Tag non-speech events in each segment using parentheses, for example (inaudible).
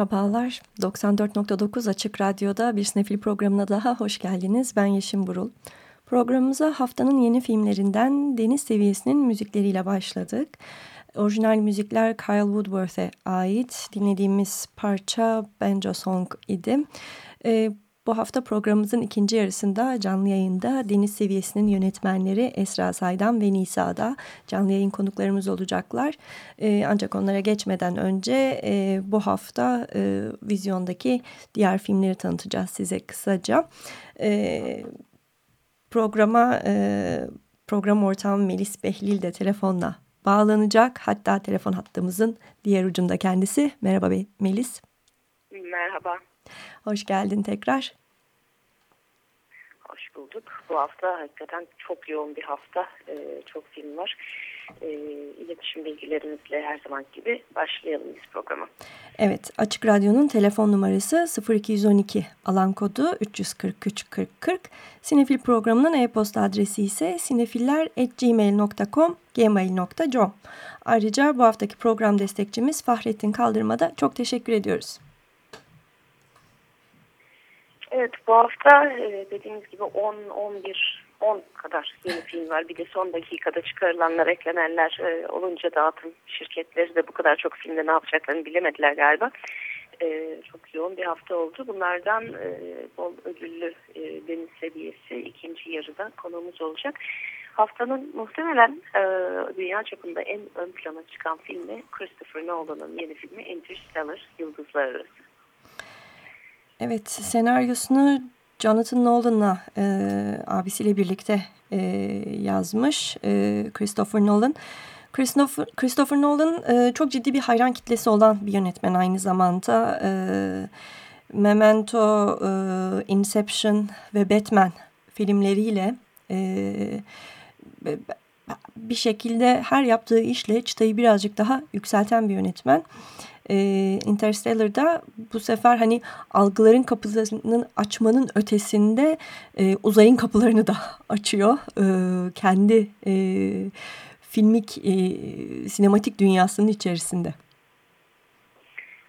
Merhabalar, 94.9 Açık Radyo'da bir sinefil programına daha hoş geldiniz. Ben Yeşim Burul. Programımıza haftanın yeni filmlerinden Deniz Seviyesi'nin müzikleriyle başladık. Orijinal müzikler Kyle Woodworth'e ait. Dinlediğimiz parça Banjo Song idi. E, Bu hafta programımızın ikinci yarısında canlı yayında deniz seviyesinin yönetmenleri Esra Saydam ve Nisa da canlı yayın konuklarımız olacaklar. E, ancak onlara geçmeden önce e, bu hafta e, vizyondaki diğer filmleri tanıtacağız size kısaca. E, programa e, program ortağım Melis Behlil de telefonla bağlanacak. Hatta telefon hattımızın diğer ucunda kendisi. Merhaba Melis. Merhaba. Hoş geldin tekrar. Hoş bulduk. Bu hafta hakikaten çok yoğun bir hafta. Ee, çok film var. Ee, iletişim bilgilerimizle her zaman gibi başlayalım biz programa. Evet, Açık Radyo'nun telefon numarası 0212 alan kodu 343 40 40. Sinefil programının e-posta adresi ise sinefiller.gmail.com gmail.com Ayrıca bu haftaki program destekçimiz Fahrettin Kaldırma'da çok teşekkür ediyoruz. Evet bu hafta e, dediğimiz gibi 10, 11, 10 kadar yeni film var. Bir de son dakikada çıkarılanlar, eklenenler e, olunca dağıtım şirketleri de bu kadar çok filmde ne yapacaklarını bilemediler galiba. E, çok yoğun bir hafta oldu. Bunlardan bol ödüllü deniz seviyesi ikinci yarıda konuğumuz olacak. Haftanın muhtemelen dünya çapında en ön plana çıkan filmi Christopher Nolan'ın yeni filmi Interstellar, Yıldızlar Arası. Evet, senaryosunu Jonathan Nolan'la e, abisiyle birlikte e, yazmış e, Christopher Nolan. Christopher, Christopher Nolan e, çok ciddi bir hayran kitlesi olan bir yönetmen aynı zamanda. E, Memento, e, Inception ve Batman filmleriyle e, bir şekilde her yaptığı işle çıtayı birazcık daha yükselten bir yönetmen e, Interstellar'da bu sefer hani algıların kapılarını açmanın ötesinde e, uzayın kapılarını da (laughs) açıyor. E, kendi e, filmik, e, sinematik dünyasının içerisinde.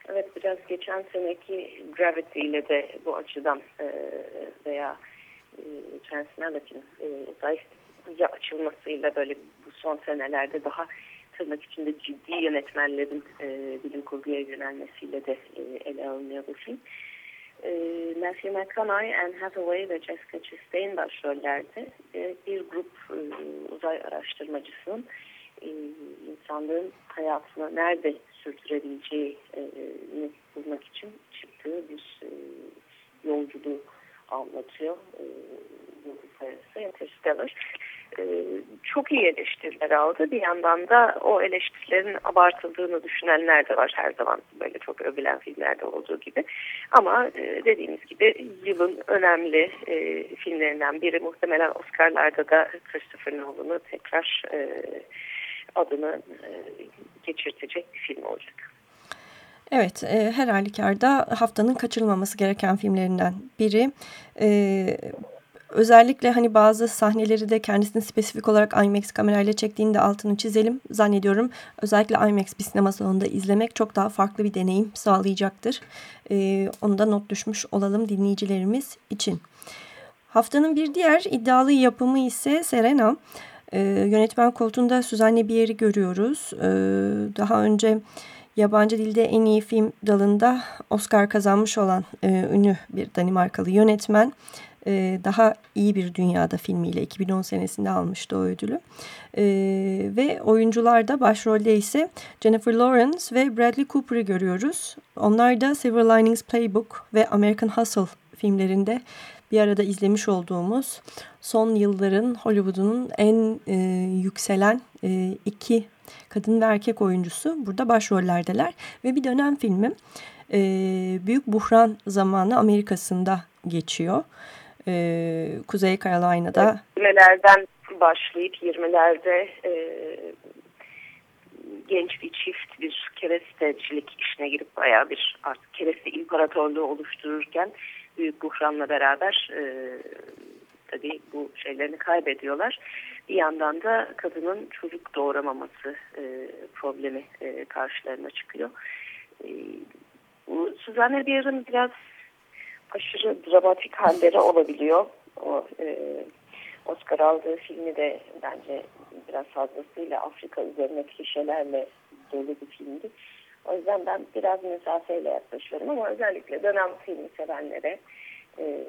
Evet biraz geçen seneki Gravity ile de bu açıdan e, veya e, Transmality'nin e, uzaya açılmasıyla böyle bu son senelerde daha tırnak içinde ciddi yönetmenlerin e, bilim kurguya yönelmesiyle de e, ele alınıyor bu film. E, Matthew McConaughey, Anne Hathaway ve Jessica Chastain başrollerde e, bir grup e, uzay araştırmacısının e, insanlığın hayatını nerede sürdürebileceğini bulmak için çıktığı bir e, yolculuğu anlatıyor. E, Yıldız Arası Interstellar. E, çok iyi eleştiriler aldı. Bir yandan da o eleştirilerin abartıldığını düşünenler de var her zaman böyle çok övülen filmlerde olduğu gibi. Ama e, dediğimiz gibi yılın önemli e, filmlerinden biri muhtemelen Oscar'larda da Christopher Nolan'ı tekrar adını geçirtecek bir film olacak. Evet, e, her halükarda haftanın kaçırılmaması gereken filmlerinden biri. E, Özellikle hani bazı sahneleri de kendisini spesifik olarak IMAX kamerayla çektiğinde altını çizelim. Zannediyorum özellikle IMAX bir sinema salonunda izlemek çok daha farklı bir deneyim sağlayacaktır. Ee, onu da not düşmüş olalım dinleyicilerimiz için. Haftanın bir diğer iddialı yapımı ise Serena. Ee, yönetmen koltuğunda Suzanne Bier'i görüyoruz. Ee, daha önce yabancı dilde en iyi film dalında Oscar kazanmış olan e, ünlü bir Danimarkalı yönetmen e, daha iyi bir dünyada filmiyle 2010 senesinde almıştı o ödülü. E, ve oyuncularda başrolde ise Jennifer Lawrence ve Bradley Cooper'ı görüyoruz. Onlar da Silver Linings Playbook ve American Hustle filmlerinde bir arada izlemiş olduğumuz son yılların Hollywood'un en e, yükselen e, iki kadın ve erkek oyuncusu burada başrollerdeler. Ve bir dönem filmi e, büyük buhran zamanı Amerika'sında geçiyor e, Kuzey Carolina'da. 20'lerden başlayıp 20'lerde e, genç bir çift bir kerestecilik işine girip bayağı bir artık kereste imparatorluğu oluştururken büyük buhranla beraber e, tabii bu şeylerini kaybediyorlar. Bir yandan da kadının çocuk doğuramaması e, problemi e, karşılarına çıkıyor. E, bu Suzanne Bier'in biraz aşırı dramatik halleri olabiliyor. O e, Oscar aldığı filmi de bence biraz fazlasıyla Afrika üzerine klişelerle dolu bir filmdi. O yüzden ben biraz mesafeyle yaklaşıyorum ama özellikle dönem filmi sevenlere e,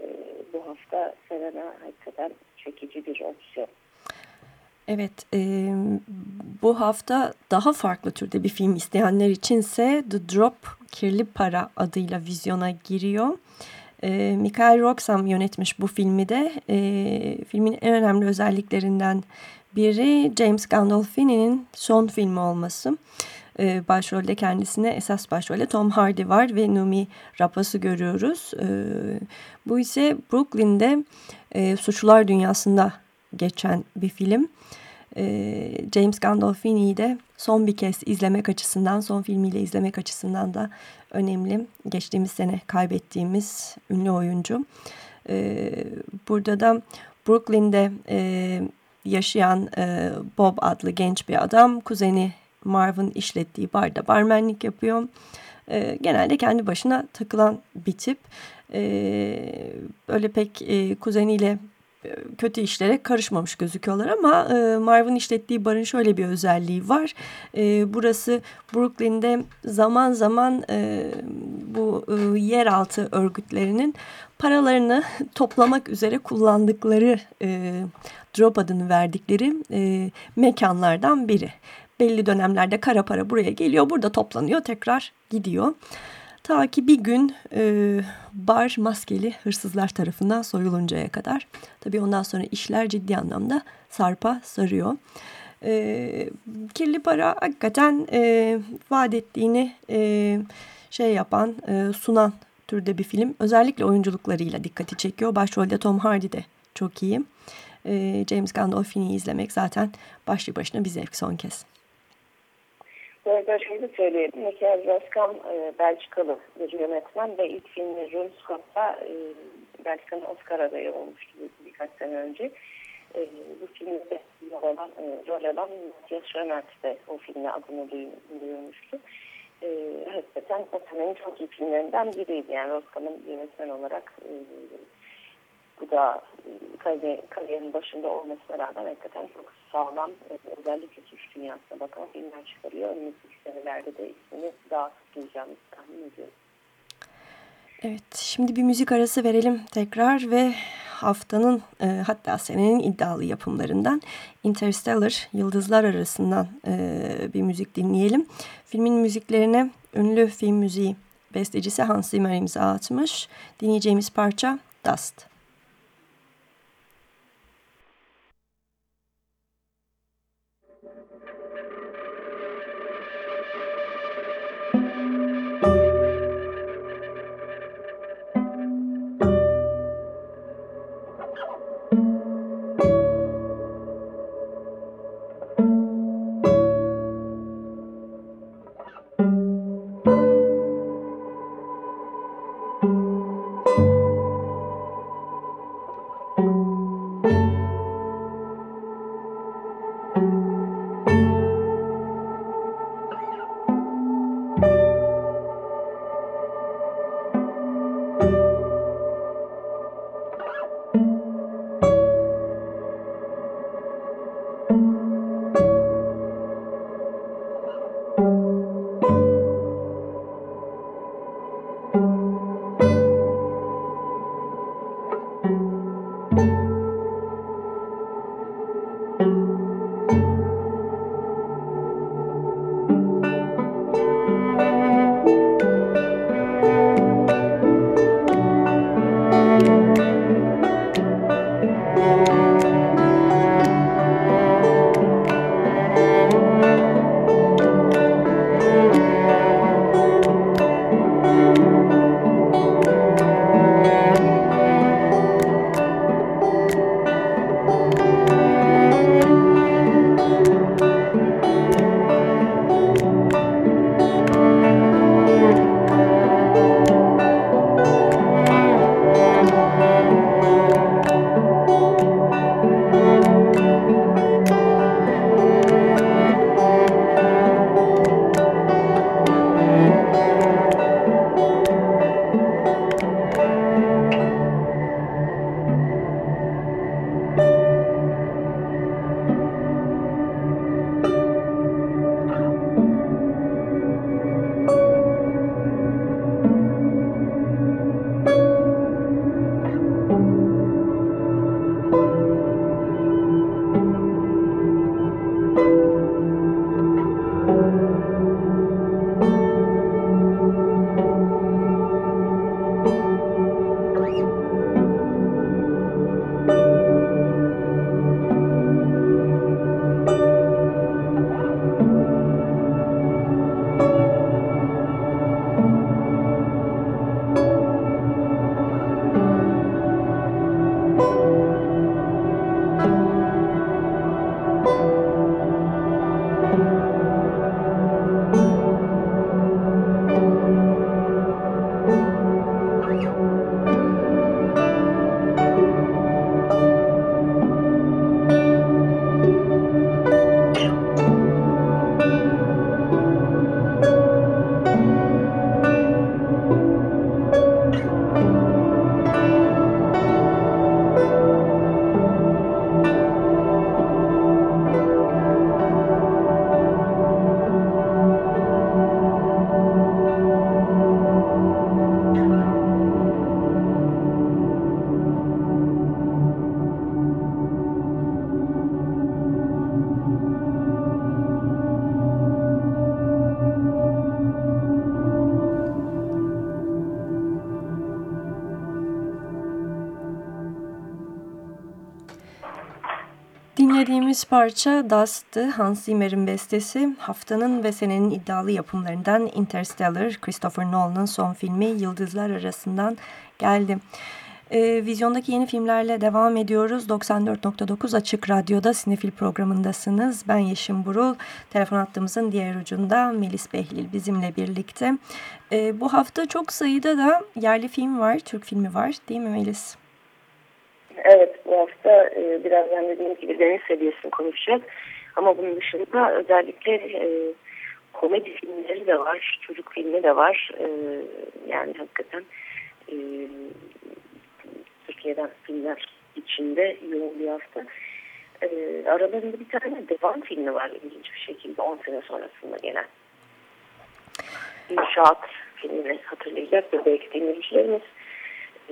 bu hafta Selena hakikaten çekici bir opsiyon. Evet, e, bu hafta daha farklı türde bir film isteyenler içinse The Drop Kirli Para adıyla vizyona giriyor. E, Michael Roxham yönetmiş bu filmi de. E, filmin en önemli özelliklerinden biri James Gandolfini'nin son filmi olması. E, başrolde kendisine esas başrolde Tom Hardy var ve Numi Rapaz'ı görüyoruz. E, bu ise Brooklyn'de e, suçlular dünyasında geçen bir film. E, James Gandolfini'yi de son bir kez izlemek açısından, son filmiyle izlemek açısından da önemli. Geçtiğimiz sene kaybettiğimiz ünlü oyuncu. E, burada da Brooklyn'de e, yaşayan e, Bob adlı genç bir adam, kuzeni Marv'ın işlettiği barda barmenlik yapıyor. E, genelde kendi başına takılan bir tip. Böyle pek e, kuzeniyle kötü işlere karışmamış gözüküyorlar ama e, Marv'ın işlettiği barın şöyle bir özelliği var. E, burası Brooklyn'de zaman zaman e, bu e, yeraltı örgütlerinin paralarını (laughs) toplamak üzere kullandıkları e, drop adını verdikleri e, mekanlardan biri. Belli dönemlerde kara para buraya geliyor, burada toplanıyor, tekrar gidiyor. Ta ki bir gün e, bar maskeli hırsızlar tarafından soyuluncaya kadar. Tabii ondan sonra işler ciddi anlamda sarpa sarıyor. E, kirli para hakikaten e, vaat ettiğini e, şey yapan, e, sunan türde bir film. Özellikle oyunculuklarıyla dikkati çekiyor. Başrolde Tom Hardy de çok iyi. E, James Gandolfini'yi izlemek zaten başlı başına bir zevk son kez. Bu arada şunu söyleyelim. Michael Roskam e, Belçikalı bir yönetmen ve ilk filmi Rumskop'ta e, Belçika'nın Oscar adayı olmuştu birkaç sene önce. E, bu filmde rol alan, e, rol alan Matthias Schoenaerts de o filmle adını duyurmuştu. E, hakikaten o senenin çok iyi filmlerinden biriydi. Yani Roskam'ın yönetmen olarak bu da e, kariyerin başında olmasına rağmen hakikaten çok sağlam özellikle suç dünyasına bakan filmler çıkarıyor. Önümüzdeki senelerde de ismini daha sık duyacağımızı tahmin ediyorum. Evet şimdi bir müzik arası verelim tekrar ve haftanın e, hatta senenin iddialı yapımlarından Interstellar Yıldızlar Arasından e, bir müzik dinleyelim. Filmin müziklerine ünlü film müziği bestecisi Hans Zimmer imza atmış. Dinleyeceğimiz parça Dust. Dinlediğimiz parça Dust'ı Hans Zimmer'in bestesi. Haftanın ve senenin iddialı yapımlarından Interstellar, Christopher Nolan'ın son filmi Yıldızlar Arasından geldi. E, vizyondaki yeni filmlerle devam ediyoruz. 94.9 Açık Radyo'da Sinefil programındasınız. Ben Yeşim Burul. Telefon hattımızın diğer ucunda Melis Behlil bizimle birlikte. E, bu hafta çok sayıda da yerli film var, Türk filmi var değil mi Melis? Bu hafta e, birazdan dediğim gibi deniz seviyesini konuşacağız. Ama bunun dışında özellikle e, komedi filmleri de var, çocuk filmi de var. E, yani hakikaten e, Türkiye'den filmler içinde yoğun bir hafta. E, aralarında bir tane devam filmi var ilginç bir şekilde 10 sene sonrasında gelen. İnşaat filmini hatırlayacak ve belki dinleyicilerimiz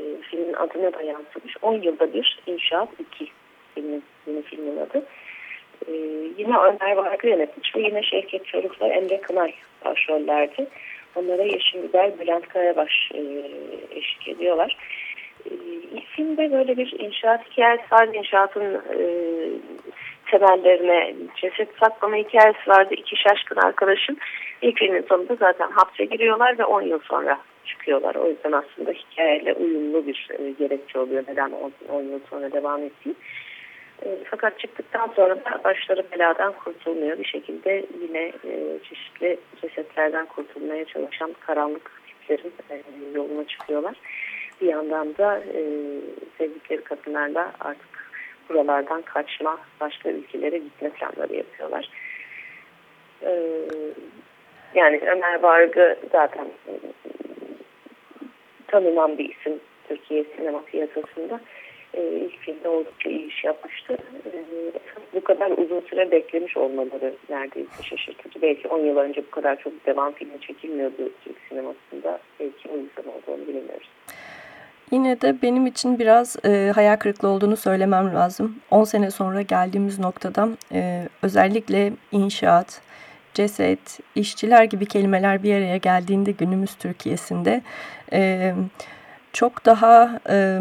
e, filmin adına da yansımış. 10 yılda bir İnşaat 2 filmin, yeni filmin adı. E, yine Ömer Vargı yönetmiş ve yine Şevket Çoruk'la Emre Kınay başrollerdi. Onlara Yeşim Güzel, Bülent Karabaş e, eşlik ediyorlar. E, ilk filmde böyle bir inşaat hikayesi var. İnşaatın e, temellerine ceset saklama hikayesi vardı. İki şaşkın arkadaşım ilk filmin sonunda zaten hapse giriyorlar ve 10 yıl sonra çıkıyorlar. O yüzden aslında hikayeyle uyumlu bir e, gerekçe oluyor neden 10 yıl sonra devam ettiği. E, fakat çıktıktan sonra da başları beladan kurtulmuyor. Bir şekilde yine e, çeşitli cesetlerden kurtulmaya çalışan karanlık tiplerin yoluna çıkıyorlar. Bir yandan da sevdikleri kadınlarla artık buralardan kaçma, başka ülkelere gitme planları yapıyorlar. Yani Ömer Vargı zaten tanınan bir isim Türkiye sinema piyasasında. E, ilk filmde oldukça iyi iş yapmıştı. E, bu kadar uzun süre beklemiş olmaları neredeyse şaşırtıcı. Belki 10 yıl önce bu kadar çok devam filmi çekilmiyordu Türk sinemasında. Belki o yüzden olduğunu bilmiyoruz. Yine de benim için biraz e, hayal kırıklığı olduğunu söylemem lazım. 10 sene sonra geldiğimiz noktada e, özellikle inşaat, ceset, işçiler gibi kelimeler bir araya geldiğinde günümüz Türkiye'sinde e, çok daha e,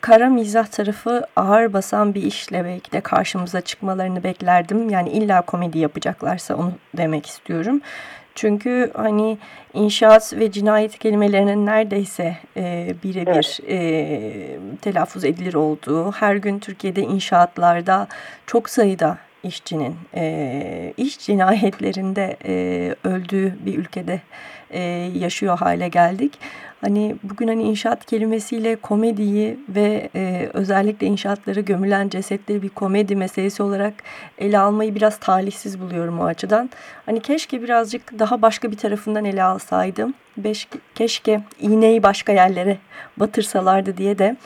kara mizah tarafı ağır basan bir işle belki de karşımıza çıkmalarını beklerdim. Yani illa komedi yapacaklarsa onu demek istiyorum. Çünkü hani inşaat ve cinayet kelimelerinin neredeyse e, birebir e, telaffuz edilir olduğu, her gün Türkiye'de inşaatlarda çok sayıda işçinin e, iş cinayetlerinde e, öldüğü bir ülkede e, yaşıyor hale geldik. Hani bugün hani inşaat kelimesiyle komediyi ve e, özellikle inşaatları gömülen cesetleri bir komedi meselesi olarak ele almayı biraz talihsiz buluyorum o açıdan. Hani keşke birazcık daha başka bir tarafından ele alsaydım. Beş, keşke iğneyi başka yerlere batırsalardı diye de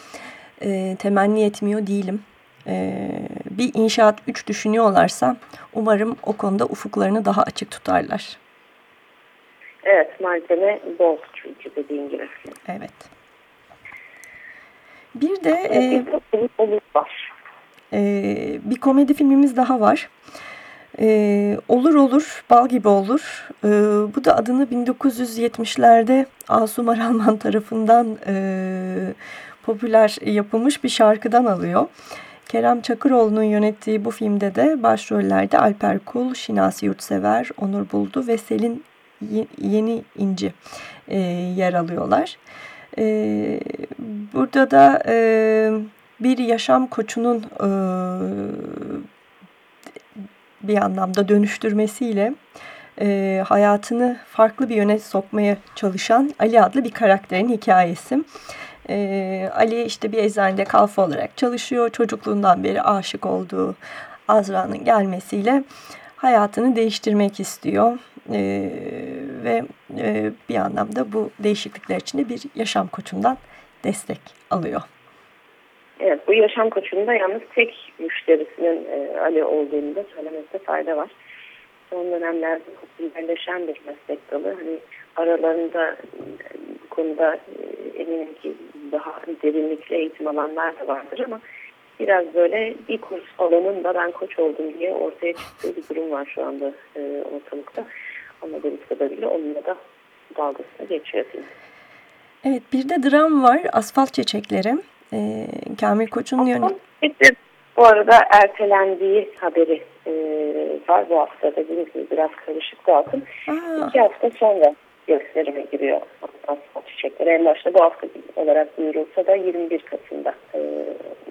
e, temenni etmiyor değilim e, bir inşaat 3 düşünüyorlarsa umarım o konuda ufuklarını daha açık tutarlar. Evet malzeme bol çünkü dediğin gibi. Evet. Bir de e. E, bir komedi filmimiz daha var. E, olur olur, bal gibi olur. E, bu da adını 1970'lerde Asum Aralman tarafından e, popüler yapılmış bir şarkıdan alıyor. Kerem Çakıroğlu'nun yönettiği bu filmde de başrollerde Alper Kul, Şinasi Yurtsever, Onur Buldu ve Selin Yeni İnci e, yer alıyorlar. E, burada da e, bir yaşam koçunun e, bir anlamda dönüştürmesiyle e, hayatını farklı bir yöne sokmaya çalışan Ali adlı bir karakterin hikayesi. E, Ali işte bir eczanede kalfa olarak çalışıyor. Çocukluğundan beri aşık olduğu Azra'nın gelmesiyle hayatını değiştirmek istiyor. E, ve e, bir anlamda bu değişiklikler içinde bir yaşam koçundan destek alıyor. Evet bu yaşam koçunda yalnız tek müşterisinin e, Ali olduğunu da söylemekte fayda var. Son dönemlerde popülerleşen bir meslek dalı. Hani aralarında bu konuda e, eminim ki daha derinlikli eğitim alanlar da vardır ama biraz böyle bir kurs alanın da ben koç oldum diye ortaya çıktığı bir durum var şu anda e, ortalıkta. Anladığımız kadarıyla onunla da dalgasını geçiyor. Evet bir de dram var Asfalt Çiçekleri. E, Kamil Koç'un yönü... Bu arada ertelendiği haberi e, var bu hafta dediğiniz gibi biraz karışık dağıtım. İki hafta sonra gösterime giriyor asfalt çiçekleri. En başta bu hafta olarak duyurulsa da 21 Kasım'da e,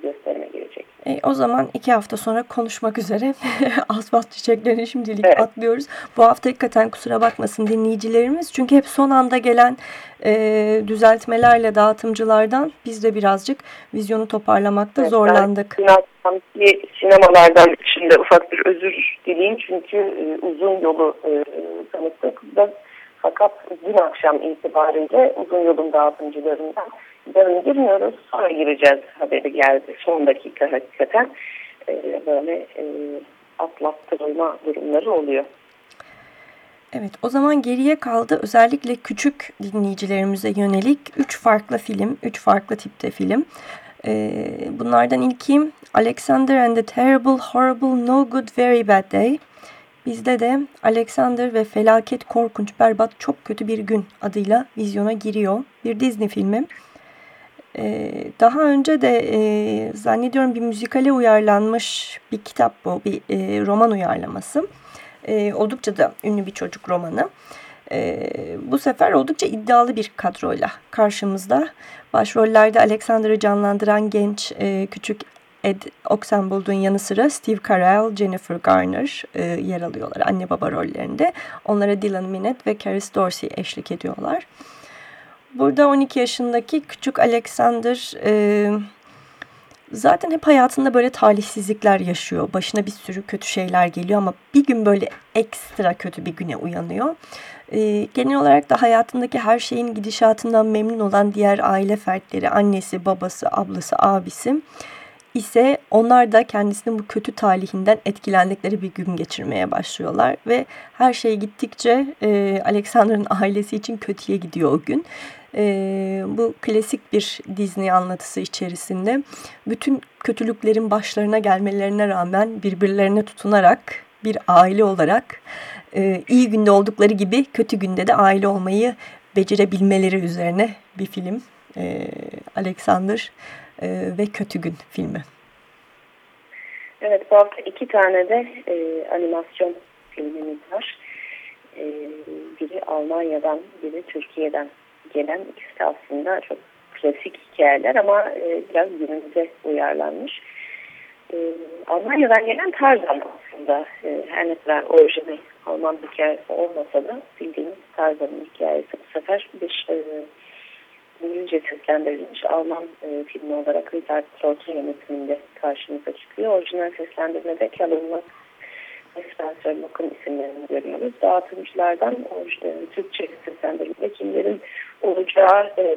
gösterime girecek. E, o zaman iki hafta sonra konuşmak üzere (laughs) asfalt çiçeklerini şimdilik evet. atlıyoruz. Bu hafta hakikaten kusura bakmasın dinleyicilerimiz. Çünkü hep son anda gelen e, düzeltmelerle dağıtımcılardan biz de birazcık vizyonu toparlamakta evet, zorlandık. Ben sinemalardan şimdi ufak bir özür dileyim. Çünkü e, uzun yolu e, tanıttık. Fakat dün akşam itibariyle uzun yolun dağıtımcılarından yarın girmiyoruz sonra gireceğiz haberi geldi. Son dakika hakikaten e, böyle e, atlattırılma durumları oluyor. Evet o zaman geriye kaldı özellikle küçük dinleyicilerimize yönelik üç farklı film, üç farklı tipte film. Ee, bunlardan ilkim Alexander and the Terrible, Horrible, No Good, Very Bad Day. Bizde de Alexander ve Felaket Korkunç Berbat Çok Kötü Bir Gün adıyla vizyona giriyor. Bir Disney filmi. Ee, daha önce de e, zannediyorum bir müzikale uyarlanmış bir kitap bu. Bir e, roman uyarlaması. E, oldukça da ünlü bir çocuk romanı. E, bu sefer oldukça iddialı bir kadroyla karşımızda. Başrollerde Alexander'ı canlandıran genç e, küçük Ed Oxenboulder'ın yanı sıra Steve Carell, Jennifer Garner e, yer alıyorlar anne baba rollerinde. Onlara Dylan Minnette ve Caris Dorsey eşlik ediyorlar. Burada 12 yaşındaki küçük Alexander e, zaten hep hayatında böyle talihsizlikler yaşıyor. Başına bir sürü kötü şeyler geliyor ama bir gün böyle ekstra kötü bir güne uyanıyor. E, genel olarak da hayatındaki her şeyin gidişatından memnun olan diğer aile fertleri, annesi, babası, ablası, abisi ise onlar da kendisinin bu kötü talihinden etkilendikleri bir gün geçirmeye başlıyorlar. Ve her şey gittikçe e, Alexander'ın ailesi için kötüye gidiyor o gün. E, bu klasik bir Disney anlatısı içerisinde bütün kötülüklerin başlarına gelmelerine rağmen birbirlerine tutunarak bir aile olarak e, iyi günde oldukları gibi kötü günde de aile olmayı becerebilmeleri üzerine bir film. E, Alexander e, ve Kötü Gün filmi. Evet bu hafta iki tane de e, animasyon filmimiz var. E, biri Almanya'dan biri Türkiye'den gelen ikisi aslında çok klasik hikayeler ama e, biraz günümüze uyarlanmış. E, Almanya'dan gelen Tarzan aslında e, her ne kadar orijinal Alman hikayesi olmasa da bildiğimiz Tarzan'ın hikayesi bu sefer bir e, İngilizce seslendirilmiş Alman e, filmi olarak Richard Strauss'un yönetiminde karşımıza çıkıyor. Orijinal seslendirmede Callum Locke ve Spencer Locke'ın isimlerini görüyoruz. Dağıtımcılardan orijinal Türkçe seslendirmede kimlerin olacağı e,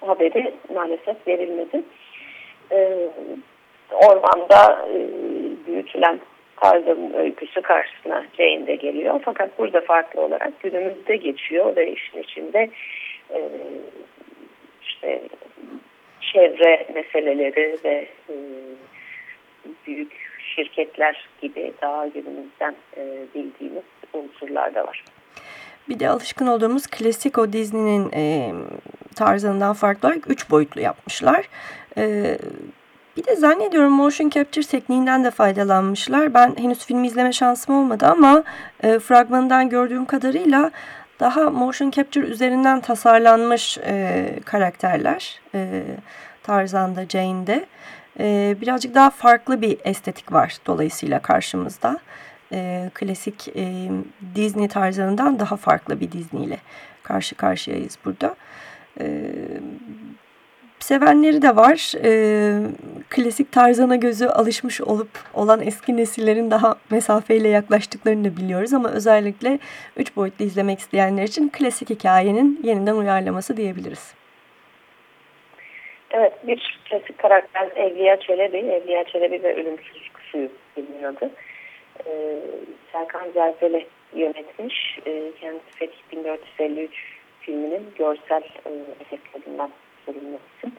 haberi maalesef verilmedi. E, ormanda e, büyütülen Tarzan'ın öyküsü karşısına Jane de geliyor. Fakat burada farklı olarak günümüzde geçiyor ve işin içinde e, işte çevre meseleleri ve e, büyük şirketler gibi daha günümüzden e, bildiğimiz unsurlar da var. Bir de alışkın olduğumuz klasik o Disney'nin e, tarzından farklı olarak üç boyutlu yapmışlar. E, bir de zannediyorum motion capture tekniğinden de faydalanmışlar. Ben henüz filmi izleme şansım olmadı ama e, fragmanından gördüğüm kadarıyla daha motion capture üzerinden tasarlanmış e, karakterler e, Tarzan'da, Jane'de. E, birazcık daha farklı bir estetik var dolayısıyla karşımızda. E, klasik e, Disney tarzlarından daha farklı bir Disney ile karşı karşıyayız burada. E, sevenleri de var. E, klasik tarzana gözü alışmış olup olan eski nesillerin daha mesafeyle yaklaştıklarını da biliyoruz. Ama özellikle üç boyutlu izlemek isteyenler için klasik hikayenin yeniden uyarlaması diyebiliriz. Evet bir klasik karakter Evliya Çelebi. Evliya Çelebi ve Ölümsüz Suyu biliniyordu. Ee, Serkan Zelzele yönetmiş. Ee, kendisi Fetih 1453 filminin görsel e, efektlerinden sorumlu isim.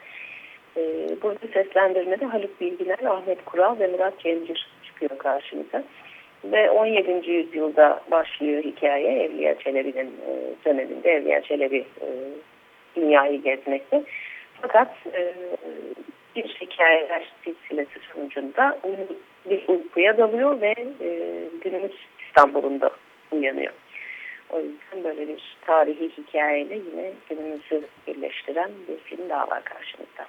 E, burada seslendirmede Haluk Bilginer, Ahmet Kural ve Murat Cemcir çıkıyor karşımıza. Ve 17. yüzyılda başlıyor hikaye Evliya Çelebi'nin e, döneminde Evliya Çelebi e, dünyayı gezmekte. Fakat e, bir hikayeler silsilesi sonucunda bir uykuya dalıyor ve e, günümüz İstanbul'unda uyanıyor. O yüzden böyle bir tarihi hikayeyle yine günümüzü birleştiren bir film daha var karşımızda.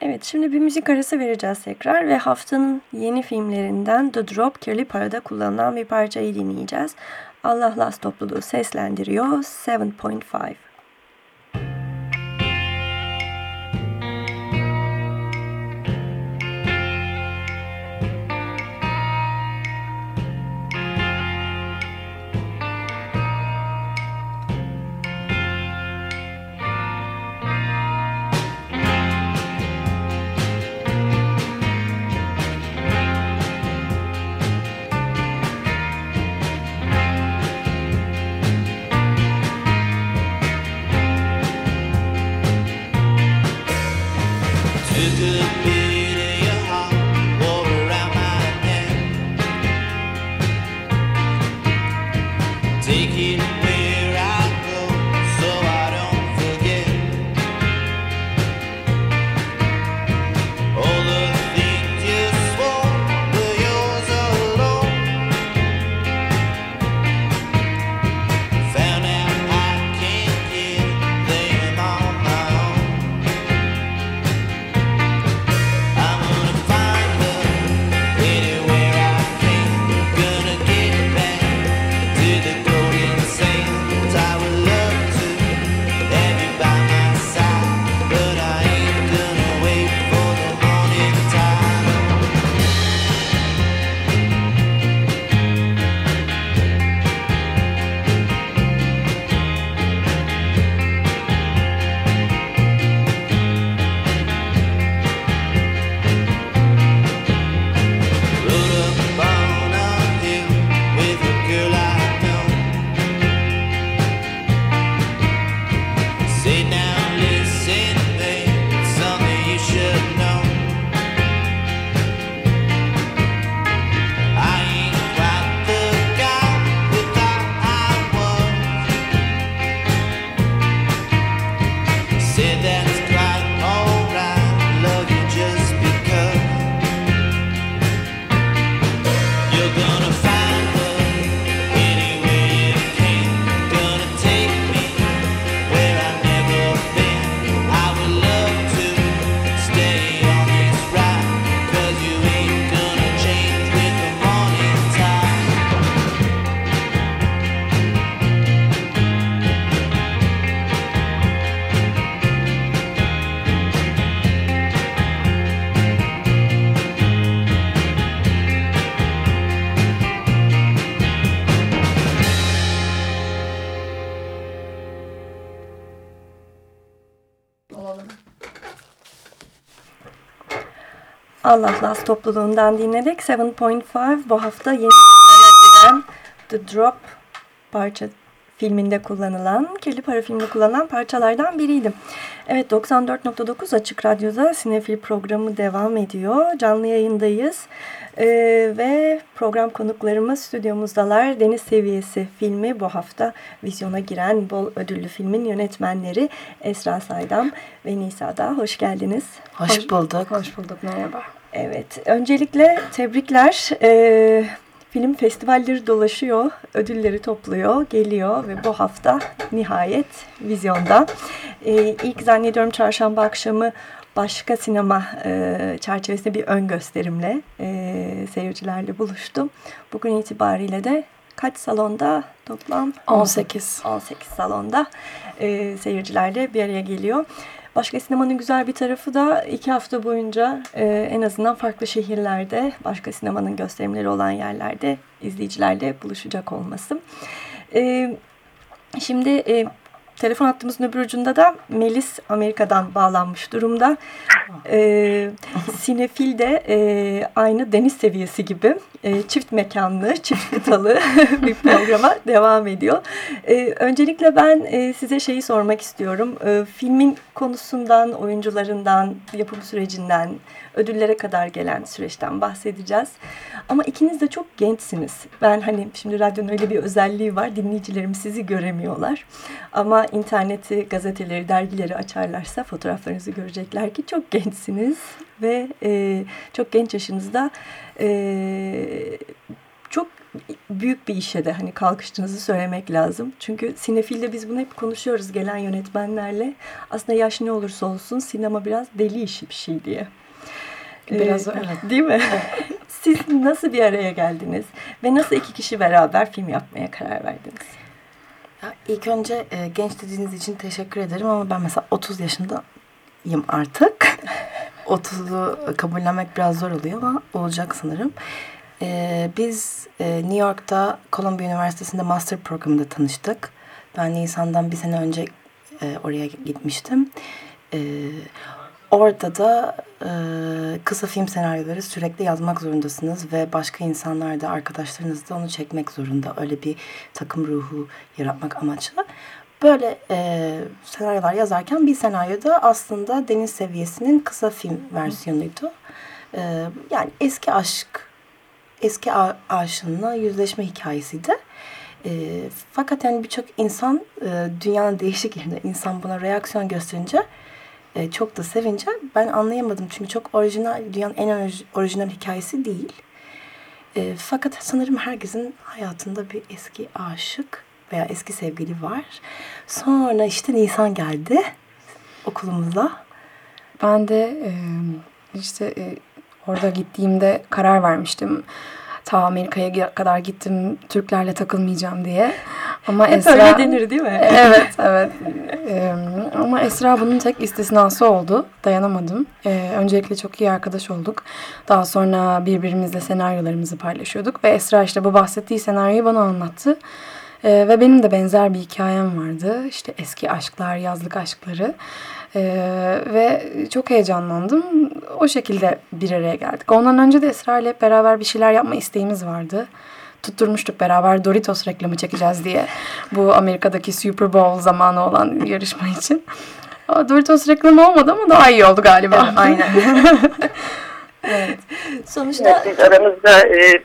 Evet şimdi bir müzik arası vereceğiz tekrar ve haftanın yeni filmlerinden The Drop Kirli Para'da kullanılan bir parçayı dinleyeceğiz. Allah Las topluluğu seslendiriyor 7.5. Allah Las topluluğundan dinledik. 7.5 bu hafta yeni giden The Drop parça filminde kullanılan, Kirli Para filminde kullanılan parçalardan biriydi. Evet 94.9 Açık Radyo'da Sinefil programı devam ediyor. Canlı yayındayız. Ee, ve program konuklarımız stüdyomuzdalar. Deniz Seviyesi filmi bu hafta vizyona giren bol ödüllü filmin yönetmenleri Esra Saydam ve Nisa da hoş geldiniz. Hoş, hoş bulduk. Hoş bulduk merhaba. Evet öncelikle tebrikler. Ee, Film festivalleri dolaşıyor, ödülleri topluyor, geliyor ve bu hafta nihayet vizyonda. Ee, ilk zannediyorum çarşamba akşamı başka sinema e, çerçevesinde bir ön gösterimle e, seyircilerle buluştum. Bugün itibariyle de kaç salonda toplam? 18. 18 salonda e, seyircilerle bir araya geliyor. Başka sinemanın güzel bir tarafı da iki hafta boyunca e, en azından farklı şehirlerde, başka sinemanın gösterimleri olan yerlerde izleyicilerle buluşacak olması. E, şimdi e, telefon hattımızın öbür ucunda da Melis Amerika'dan bağlanmış durumda. E, (laughs) Sinefil de e, aynı deniz seviyesi gibi e, çift mekanlı, çift kıtalı (laughs) bir programa devam ediyor. E, öncelikle ben e, size şeyi sormak istiyorum. E, filmin konusundan, oyuncularından, yapım sürecinden, ödüllere kadar gelen süreçten bahsedeceğiz. Ama ikiniz de çok gençsiniz. Ben hani şimdi radyonun öyle bir özelliği var. Dinleyicilerim sizi göremiyorlar. Ama interneti, gazeteleri, dergileri açarlarsa fotoğraflarınızı görecekler ki çok gençsiniz ve e, çok genç yaşınızda e, çok büyük bir işe de hani kalkıştığınızı söylemek lazım. Çünkü sinefilde biz bunu hep konuşuyoruz gelen yönetmenlerle. Aslında yaş ne olursa olsun sinema biraz deli işi bir şey diye. Biraz ee, öyle. Değil mi? (laughs) Siz nasıl bir araya geldiniz ve nasıl iki kişi beraber film yapmaya karar verdiniz? Ya ilk önce e, genç dediğiniz için teşekkür ederim ama ben mesela 30 yaşındayım artık. (laughs) 30'u kabullenmek biraz zor oluyor ama olacak sanırım. E, biz e, New York'ta Columbia Üniversitesi'nde master programında tanıştık. Ben Nisan'dan bir sene önce e, oraya gitmiştim. E, orada da e, kısa film senaryoları sürekli yazmak zorundasınız ve başka insanlar da arkadaşlarınız da onu çekmek zorunda. Öyle bir takım ruhu yaratmak amaçlı. Böyle e, senaryolar yazarken bir senaryoda aslında Deniz Seviyesi'nin kısa film versiyonuydu. E, yani eski aşk, eski aşığınla yüzleşme hikayesiydi. E, fakat yani birçok insan e, dünyanın değişik yerinde insan buna reaksiyon gösterince e, çok da sevince ben anlayamadım. Çünkü çok orijinal, dünyanın en orijinal hikayesi değil. E, fakat sanırım herkesin hayatında bir eski aşık veya eski sevgili var. Sonra işte Nisan geldi okulumuza. Ben de e, işte e, orada gittiğimde karar vermiştim ta Amerika'ya kadar gittim Türklerle takılmayacağım diye. Ama Hep Esra öyle denir değil mi? (laughs) evet (laughs) evet. Ee, ama Esra bunun tek istisnası oldu. Dayanamadım. Ee, öncelikle çok iyi arkadaş olduk. Daha sonra birbirimizle senaryolarımızı paylaşıyorduk ve Esra işte bu bahsettiği senaryoyu bana anlattı. Ee, ve benim de benzer bir hikayem vardı. İşte eski aşklar, yazlık aşkları. Ee, ve çok heyecanlandım. O şekilde bir araya geldik. Ondan önce de Esra ile beraber bir şeyler yapma isteğimiz vardı. Tutturmuştuk beraber Doritos reklamı çekeceğiz diye. Bu Amerika'daki Super Bowl zamanı olan yarışma için. Doritos reklamı olmadı ama daha iyi oldu galiba. Aynen. (laughs) evet. Sonuçta evet, biz aramızda e,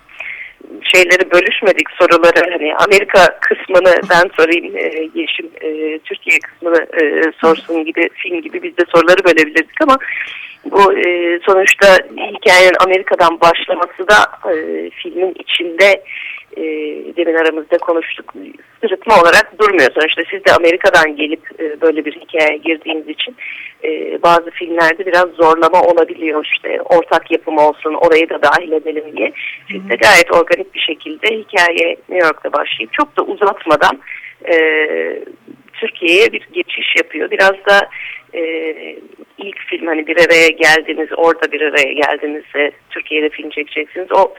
şeyleri bölüşmedik soruları. Hani Amerika kısmını ben sorayım e, Yeşim e, Türkiye kısmını e, sorsun gibi film gibi biz de soruları bölebilirdik ama bu e, sonuçta hikayenin Amerika'dan başlaması da e, filmin içinde e, demin aramızda konuştuk sırıtma olarak durmuyor. Sonuçta siz de Amerika'dan gelip e, böyle bir hikayeye girdiğiniz için e, bazı filmlerde biraz zorlama olabiliyor. İşte ortak yapım olsun orayı da dahil edelim diye. Siz de gayet organik bir şekilde hikaye New York'ta başlayıp çok da uzatmadan e, Türkiye'ye bir geçiş yapıyor. Biraz da e, ilk film hani bir araya geldiniz, orada bir araya geldiniz Türkiye'de film çekeceksiniz. O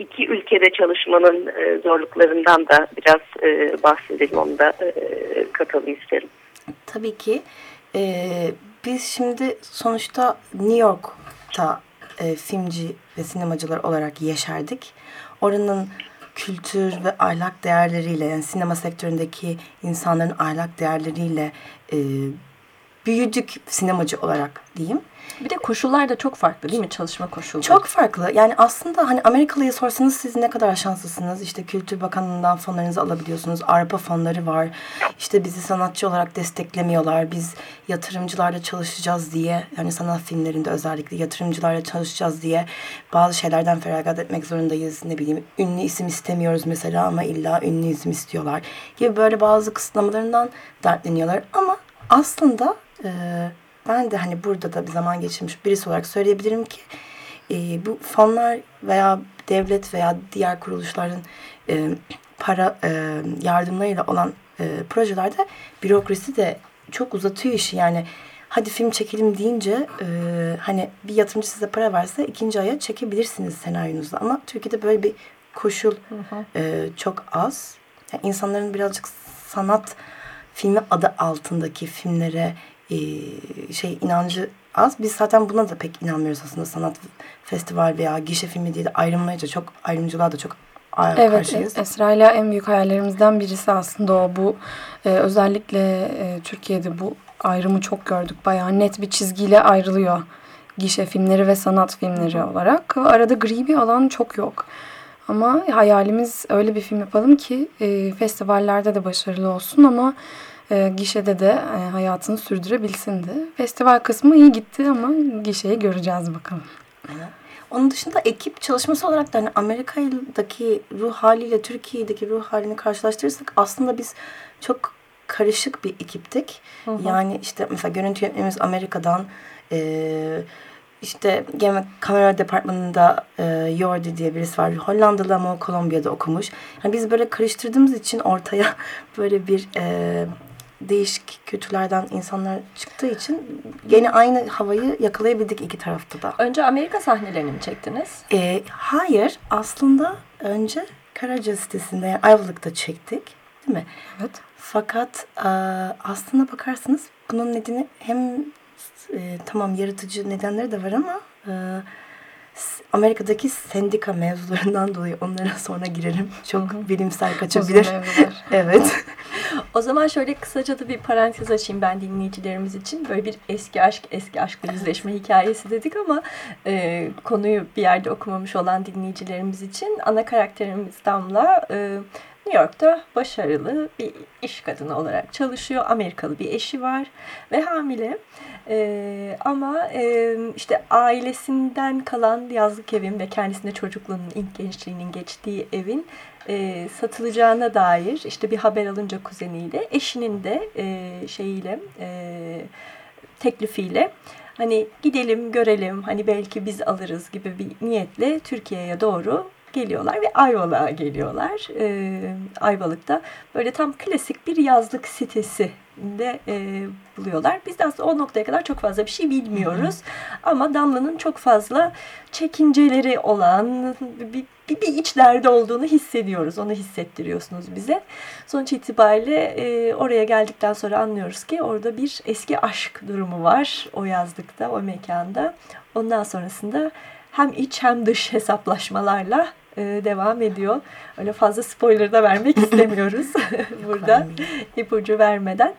iki ülkede çalışmanın e, zorluklarından da biraz e, bahsedelim. Onu da e, katalım isterim. Tabii ki. E, biz şimdi sonuçta New York'ta e, filmci ve sinemacılar olarak yeşerdik. Oranın kültür ve ahlak değerleriyle yani sinema sektöründeki insanların ahlak değerleriyle e, büyüdük sinemacı olarak diyeyim. Bir de koşullar da çok farklı değil mi çalışma koşulları? Çok farklı. Yani aslında hani Amerikalı'ya sorsanız siz ne kadar şanslısınız. İşte Kültür Bakanlığı'ndan fonlarınızı alabiliyorsunuz. Arpa fonları var. İşte bizi sanatçı olarak desteklemiyorlar. Biz yatırımcılarla çalışacağız diye yani sanat filmlerinde özellikle yatırımcılarla çalışacağız diye bazı şeylerden feragat etmek zorundayız. Ne bileyim ünlü isim istemiyoruz mesela ama illa ünlü isim istiyorlar gibi böyle bazı kısıtlamalarından dertleniyorlar. Ama aslında e, ben de hani burada da bir zaman geçirmiş birisi olarak söyleyebilirim ki e, bu fonlar veya devlet veya diğer kuruluşların e, para e, yardımlarıyla olan e, projelerde bürokrasi de çok uzatıyor işi. Yani hadi film çekelim deyince e, hani bir yatırımcı size para verse ikinci aya çekebilirsiniz senaryonuzla. Ama Türkiye'de böyle bir koşul E, çok az. Yani insanların birazcık sanat filmi adı altındaki filmlere e, şey inancı az. Biz zaten buna da pek inanmıyoruz aslında sanat festival veya gişe filmi diye de ayrılmayınca çok ayrımcılığa da çok evet, karşıyız. Esra ile en büyük hayallerimizden birisi aslında o. Bu e, özellikle e, Türkiye'de bu ayrımı çok gördük. Bayağı net bir çizgiyle ayrılıyor gişe filmleri ve sanat filmleri olarak. Arada gri bir alan çok yok. Ama hayalimiz öyle bir film yapalım ki e, festivallerde de başarılı olsun ama e, gişede de e, hayatını sürdürebilsin de. Festival kısmı iyi gitti ama gişeyi göreceğiz bakalım. Onun dışında ekip çalışması olarak da hani Amerika'daki ruh haliyle Türkiye'deki ruh halini karşılaştırırsak aslında biz çok karışık bir ekiptik. Hı hı. Yani işte mesela görüntü yönetmenimiz Amerika'dan e, işte gene kamera departmanında e, Jordi diye birisi var. Hollandalı ama Kolombiya'da okumuş. Yani biz böyle karıştırdığımız için ortaya (laughs) böyle bir e, değişik kötülerden insanlar çıktığı için yine aynı havayı yakalayabildik iki tarafta da. Önce Amerika sahnelerini mi çektiniz? E, hayır. Aslında önce Karaca sitesinde yani Ayvalık'ta çektik. Değil mi? Evet. Fakat e, aslında bakarsanız bunun nedeni hem e, tamam yaratıcı nedenleri de var ama e, Amerika'daki sendika mevzularından dolayı onlara (laughs) sonra girerim. Çok Hı-hı. bilimsel kaçabilir. (laughs) evet. (laughs) o zaman şöyle kısaca da bir parantez açayım ben dinleyicilerimiz için. Böyle bir eski aşk, eski aşkla yüzleşme hikayesi dedik ama e, konuyu bir yerde okumamış olan dinleyicilerimiz için ana karakterimiz Damla e, New York'ta başarılı bir iş kadını olarak çalışıyor. Amerikalı bir eşi var ve hamile. Ee, ama e, işte ailesinden kalan yazlık evin ve kendisinde çocukluğunun ilk gençliğinin geçtiği evin e, satılacağına dair işte bir haber alınca kuzeniyle eşinin de e, şeyiyle e, teklifiyle hani gidelim görelim hani belki biz alırız gibi bir niyetle Türkiye'ye doğru geliyorlar ve Ayvalık'a geliyorlar. E, Ayvalık'ta böyle tam klasik bir yazlık sitesi de e, buluyorlar. Biz de aslında o noktaya kadar çok fazla bir şey bilmiyoruz. Hı. Ama Damla'nın çok fazla çekinceleri olan bir, bir, bir içlerde olduğunu hissediyoruz. Onu hissettiriyorsunuz bize. Sonuç itibariyle e, oraya geldikten sonra anlıyoruz ki orada bir eski aşk durumu var o yazlıkta, o mekanda. Ondan sonrasında hem iç hem dış hesaplaşmalarla e, devam ediyor. Öyle fazla spoiler da vermek (laughs) istemiyoruz (laughs) burada ipucu vermeden.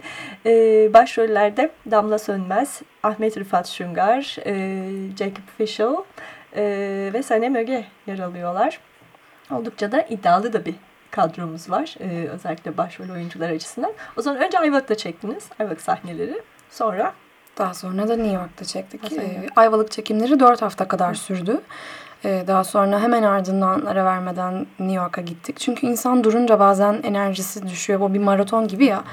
E, başrollerde Damla Sönmez, Ahmet Rıfat Şungar, e, Jacob Fischel e, ve Sanem Öge yer alıyorlar. Oldukça da iddialı da bir kadromuz var. Ee, özellikle başrol oyuncular açısından. O zaman önce Ayvalık'ta çektiniz. Ayvalık sahneleri. Sonra? Daha sonra da New York'ta çektik. Ee, Ayvalık çekimleri dört hafta kadar sürdü. Ee, daha sonra hemen ardından ara vermeden New York'a gittik. Çünkü insan durunca bazen enerjisi düşüyor. Bu bir maraton gibi ya.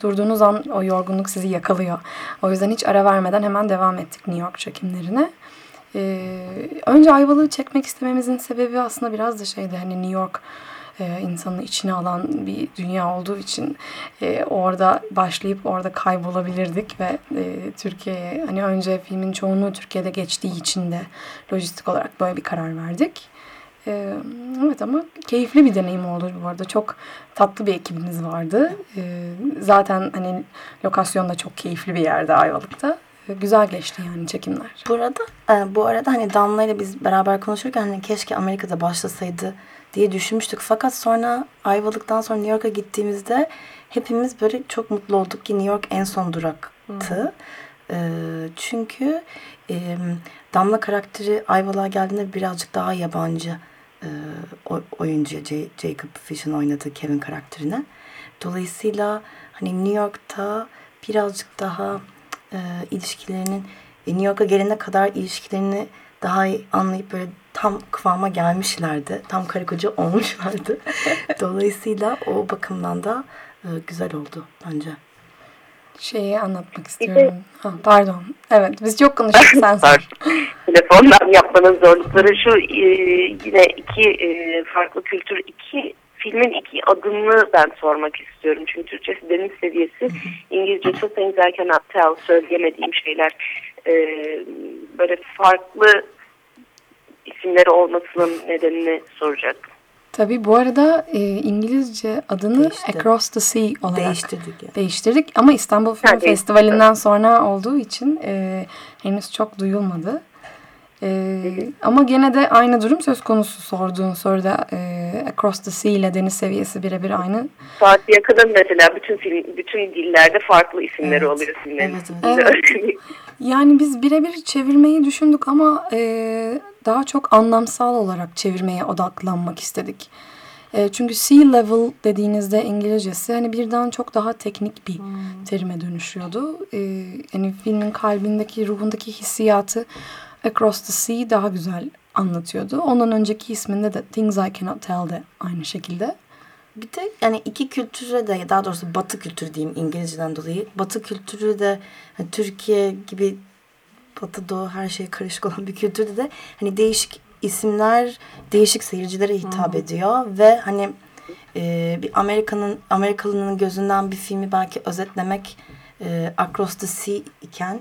Durduğunuz an o yorgunluk sizi yakalıyor. O yüzden hiç ara vermeden hemen devam ettik New York çekimlerine. Ee, önce Ayvalık'ı çekmek istememizin sebebi aslında biraz da şeydi. Hani New York e, insanın içine alan bir dünya olduğu için e, orada başlayıp orada kaybolabilirdik ve e, Türkiye'ye hani önce filmin çoğunluğu Türkiye'de geçtiği için de lojistik olarak böyle bir karar verdik. E, evet ama keyifli bir deneyim oldu bu arada. Çok tatlı bir ekibimiz vardı. E, zaten hani lokasyon da çok keyifli bir yerde Ayvalık'ta güzel geçti yani çekimler. Burada e, bu arada hani Damla ile biz beraber konuşurken hani keşke Amerika'da başlasaydı diye düşünmüştük. Fakat sonra Ayvalık'tan sonra New York'a gittiğimizde hepimiz böyle çok mutlu olduk ki New York en son duraktı. Hmm. E, çünkü e, Damla karakteri Ayvalık'a geldiğinde birazcık daha yabancı e, oyuncuya Jacob Fish'in oynadığı Kevin karakterine. Dolayısıyla hani New York'ta birazcık daha e, ilişkilerinin e, New York'a gelene kadar ilişkilerini daha iyi anlayıp böyle tam kıvama gelmişlerdi. Tam karı koca olmuşlardı. (laughs) Dolayısıyla o bakımdan da e, güzel oldu bence. Şeyi anlatmak istiyorum. Ha, pardon. Evet biz çok konuştuk sen Telefondan yapmanın zorlukları şu e, yine iki e, farklı kültür iki filmin iki adımını ben sormak istiyorum. Çünkü Türkçesi deniz seviyesi, İngilizce çok benzerken tell söyleyemediğim şeyler e, böyle farklı isimleri olmasının nedenini soracak. Tabii bu arada e, İngilizce adını Değişti. Across the Sea olarak değiştirdik. Yani. Değiştirdik ama İstanbul Film ha, Festivali'nden sonra olduğu için e, henüz çok duyulmadı. Ee, ama gene de aynı durum söz konusu sorduğun soruda e, Across the Sea ile deniz seviyesi birebir aynı. Fatih Yakın'ın mesela bütün film, bütün dillerde farklı isimleri evet. oluyor filmlerin. Evet, evet. yani biz birebir çevirmeyi düşündük ama e, daha çok anlamsal olarak çevirmeye odaklanmak istedik. E, çünkü sea level dediğinizde İngilizcesi hani birden çok daha teknik bir hmm. terime dönüşüyordu. E, yani filmin kalbindeki, ruhundaki hissiyatı Across the Sea daha güzel anlatıyordu. Ondan önceki isminde de Things I Cannot Tell de aynı şekilde. Bir de yani iki kültüre de daha doğrusu batı kültürü diyeyim İngilizceden dolayı. Batı kültürü de hani Türkiye gibi batı doğu her şey karışık olan bir kültürde de hani değişik isimler değişik seyircilere hitap hmm. ediyor ve hani e, bir Amerika'nın Amerikalının gözünden bir filmi belki özetlemek e, Across the Sea iken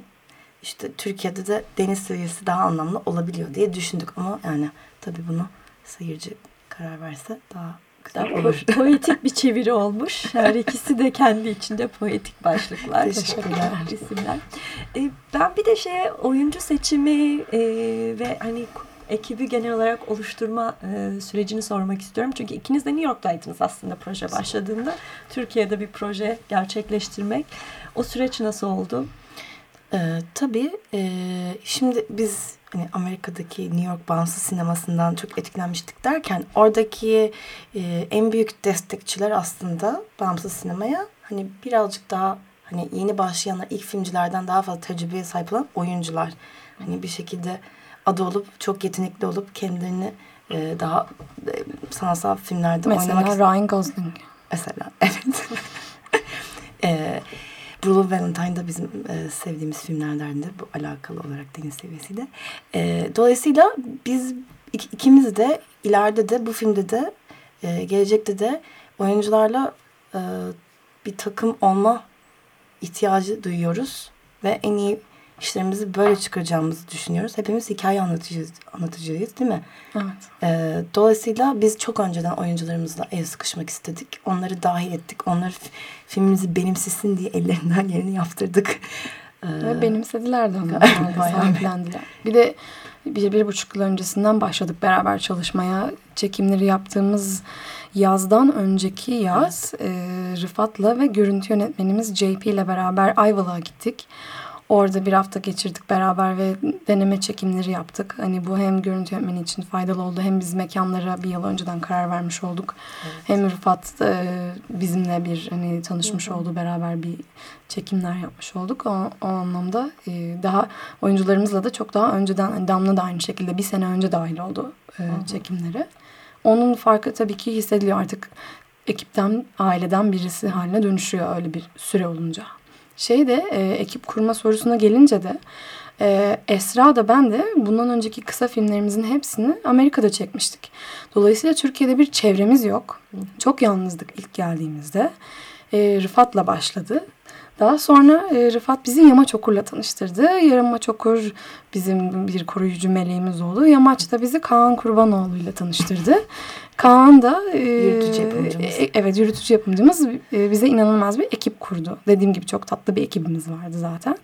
işte Türkiye'de de deniz seviyesi daha anlamlı olabiliyor diye düşündük ama yani tabii bunu seyirci karar verse daha güzel olur. Po poetik bir (laughs) çeviri olmuş. Her ikisi de kendi içinde poetik başlıklar. Teşekkürler. isimler. Ee, ben bir de şey oyuncu seçimi e, ve hani ekibi genel olarak oluşturma e, sürecini sormak istiyorum. Çünkü ikiniz de New York'taydınız aslında proje başladığında. Türkiye'de bir proje gerçekleştirmek. O süreç nasıl oldu? Ee, tabii. E, şimdi biz hani Amerika'daki New York bağımsız sinemasından çok etkilenmiştik derken oradaki e, en büyük destekçiler aslında bağımsız sinemaya hani birazcık daha hani yeni başlayanlar ilk filmcilerden daha fazla tecrübeye sahip olan oyuncular. Hani bir şekilde adı olup çok yetenekli olup kendilerini e, daha e, sanatsal filmlerde Mesela oynamak Mesela Ryan Gosling. Mesela (laughs) evet. (laughs) e, Blue Valentine da bizim e, sevdiğimiz filmlerden de bu alakalı olarak deniz seviyesiyle. E, dolayısıyla biz ikimiz de ileride de bu filmde de e, gelecekte de oyuncularla e, bir takım olma ihtiyacı duyuyoruz ve en iyi işlerimizi böyle çıkaracağımızı düşünüyoruz. Hepimiz hikaye anlatıcıyız, anlatıcıyız değil mi? Evet. Ee, dolayısıyla biz çok önceden oyuncularımızla el sıkışmak istedik. Onları dahil ettik. Onlar filmimizi benimsesin diye ellerinden geleni yaptırdık. Ee, Ve benimsediler de onlar. (laughs) sahiplendiler. Bir de bir, bir buçuk yıl öncesinden başladık beraber çalışmaya. Çekimleri yaptığımız yazdan önceki yaz evet. e, Rıfat'la ve görüntü yönetmenimiz JP ile beraber Ayvalık'a gittik. Orada bir hafta geçirdik beraber ve deneme çekimleri yaptık. Hani bu hem görüntü yönetmeni için faydalı oldu hem biz mekanlara bir yıl önceden karar vermiş olduk. Evet. Hem Rıfat e, bizimle bir hani tanışmış -hı. oldu beraber bir çekimler yapmış olduk. O, o anlamda e, daha oyuncularımızla da çok daha önceden hani Damla da aynı şekilde bir sene önce dahil oldu e, çekimlere. Onun farkı tabii ki hissediliyor artık ekipten, aileden birisi haline dönüşüyor öyle bir süre olunca. Şey de e, ekip kurma sorusuna gelince de e, Esra da ben de bundan önceki kısa filmlerimizin hepsini Amerika'da çekmiştik. Dolayısıyla Türkiye'de bir çevremiz yok. Çok yalnızdık ilk geldiğimizde. E, Rıfat'la başladı. Daha sonra e, Rıfat bizi Yamaç Okur'la tanıştırdı. Yamaç Okur bizim bir koruyucu meleğimiz oldu. Yamaç da bizi Kaan Kurbanoğlu ile tanıştırdı. Kaan da e, yürütücü yapımcımız. E, evet yürütücü yapımcımız e, bize inanılmaz bir ekip kurdu. Dediğim gibi çok tatlı bir ekibimiz vardı zaten.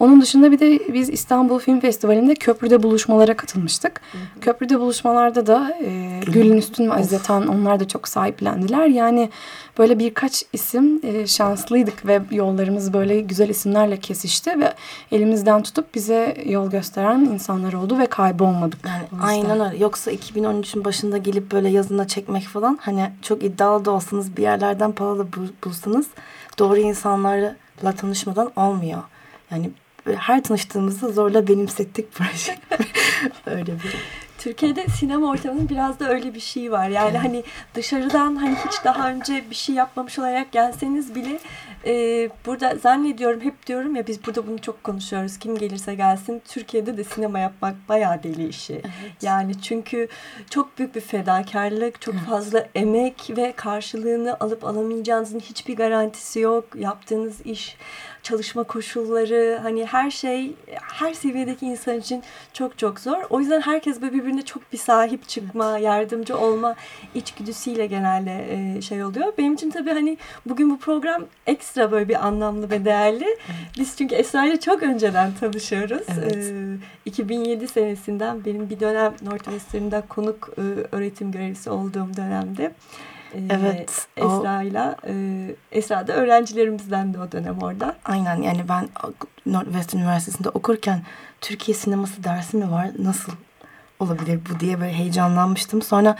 Onun dışında bir de biz İstanbul Film Festivali'nde köprüde buluşmalara katılmıştık. Hı hı. Köprüde buluşmalarda da e, Gül'ün Üstün ve Aziz onlar da çok sahiplendiler. Yani böyle birkaç isim e, şanslıydık ve yollarımız böyle güzel isimlerle kesişti ve elimizden tutup bize yol gösteren insanlar oldu ve kaybolmadık. Yani aynen öyle. Yoksa 2013'ün başında gelip böyle yazına çekmek falan hani çok iddialı da olsanız bir yerlerden paralı bulsanız doğru insanlarla tanışmadan olmuyor. Yani her tanıştığımızda zorla benimsettik proje. (laughs) öyle bir. Türkiye'de sinema ortamının biraz da öyle bir şey var. Yani evet. hani dışarıdan hani hiç daha önce bir şey yapmamış olarak gelseniz bile e, burada zannediyorum hep diyorum ya biz burada bunu çok konuşuyoruz. Kim gelirse gelsin Türkiye'de de sinema yapmak bayağı deli işi. Evet. Yani çünkü çok büyük bir fedakarlık, çok fazla emek ve karşılığını alıp alamayacağınızın hiçbir garantisi yok. Yaptığınız iş çalışma koşulları hani her şey her seviyedeki insan için çok çok zor. O yüzden herkes birbirine çok bir sahip çıkma, yardımcı olma içgüdüsüyle genelde e, şey oluyor. Benim için tabii hani bugün bu program ekstra böyle bir anlamlı ve değerli. Biz çünkü Esra ile çok önceden tanışıyoruz. Evet. E, 2007 senesinden benim bir dönem Northwestern'da konuk e, öğretim görevlisi olduğum dönemde ee, evet. Esra'yla. E, Esra da öğrencilerimizden de o dönem orada. Aynen yani ben Northwestern Üniversitesi'nde okurken Türkiye sineması dersi mi var? Nasıl olabilir bu diye böyle heyecanlanmıştım. Sonra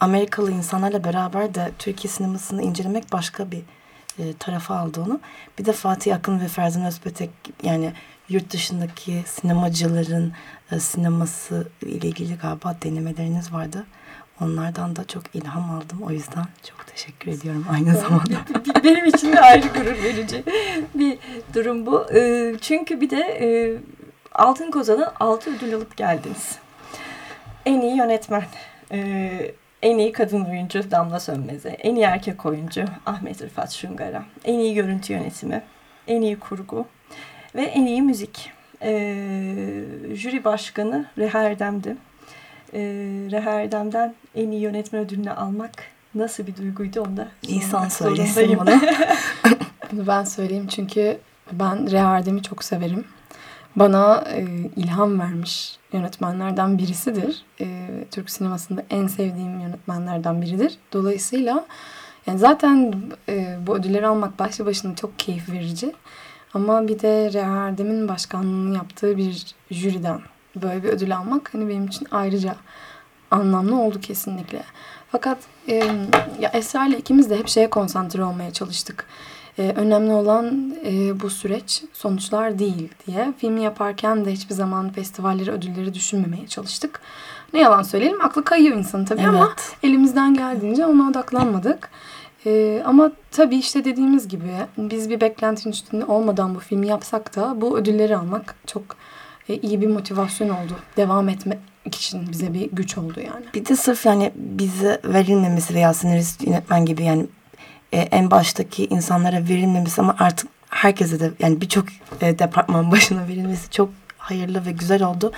Amerikalı insanlarla beraber de Türkiye sinemasını incelemek başka bir e, tarafa aldı onu. Bir de Fatih Akın ve Ferzan Özpetek yani yurt dışındaki sinemacıların e, sineması ile ilgili galiba denemeleriniz vardı. Onlardan da çok ilham aldım. O yüzden çok teşekkür ediyorum aynı zamanda. (laughs) Benim için de ayrı gurur verici bir durum bu. E, çünkü bir de e, Altın Koza'dan altı ödül alıp geldiniz. En iyi yönetmen, e, en iyi kadın oyuncu Damla Sönmez'e, en iyi erkek oyuncu Ahmet Rıfat Şungar'a, en iyi görüntü yönetimi, en iyi kurgu ve en iyi müzik. jüri başkanı Reha Erdem'di e, Reha Erdem'den en iyi yönetmen ödülünü almak nasıl bir duyguydu onu da İnsan söylesin bunu. (laughs) bunu ben söyleyeyim çünkü ben Reha Erdem'i çok severim. Bana e, ilham vermiş yönetmenlerden birisidir. E, Türk sinemasında en sevdiğim yönetmenlerden biridir. Dolayısıyla yani zaten e, bu ödülleri almak başlı başına çok keyif verici. Ama bir de Reha Erdem'in başkanlığını yaptığı bir jüriden böyle bir ödül almak hani benim için ayrıca anlamlı oldu kesinlikle. Fakat e, ya Esra ile ikimiz de hep şeye konsantre olmaya çalıştık. E, önemli olan e, bu süreç sonuçlar değil diye. Filmi yaparken de hiçbir zaman festivalleri, ödülleri düşünmemeye çalıştık. Ne yalan söyleyelim aklı kayıyor insan tabii evet. ama elimizden geldiğince ona odaklanmadık. Ee, ama tabii işte dediğimiz gibi biz bir beklentinin üstünde olmadan bu filmi yapsak da bu ödülleri almak çok iyi bir motivasyon oldu. Devam etmek için bize bir güç oldu yani. Bir de sırf yani bize verilmemesi veya senarist yönetmen gibi yani e, en baştaki insanlara verilmemesi ama artık herkese de yani birçok e, departman başına verilmesi çok hayırlı ve güzel oldu.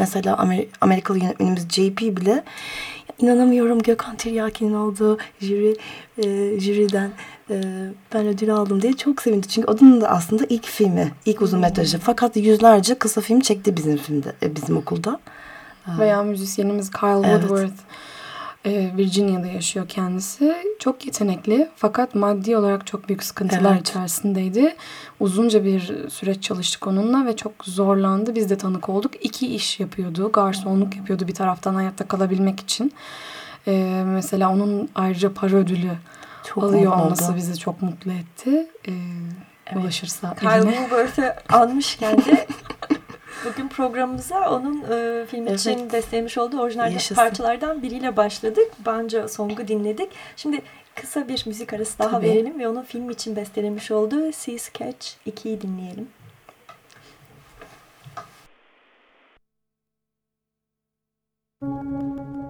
Mesela Amer Amerikalı yönetmenimiz JP bile inanamıyorum Gökhan Tiryaki'nin olduğu jüri, e, jüriden e, ben ödül aldım diye çok sevindi. Çünkü onun da aslında ilk filmi, ilk uzun metrajı. Fakat yüzlerce kısa film çekti bizim filmde, e, bizim okulda. Veya müzisyenimiz Kyle evet. Woodworth. E, Virginia'da yaşıyor kendisi. Çok yetenekli fakat maddi olarak çok büyük sıkıntılar evet. içerisindeydi. Uzunca bir süreç çalıştık onunla ve çok zorlandı. Biz de tanık olduk. İki iş yapıyordu. Garsonluk yapıyordu bir taraftan hayatta kalabilmek için. E, mesela onun ayrıca para ödülü çok alıyor olması bizi çok mutlu etti. E, evet. Ulaşırsa Kyle Woolworth'ı almışken de Bugün programımıza onun e, film evet. için beslemiş olduğu orijinal Yaşasın. parçalardan biriyle başladık. Banca Song'u dinledik. Şimdi kısa bir müzik arası daha Tabii. verelim ve onun film için bestelemiş olduğu Sea Sketch 2'yi dinleyelim. Sea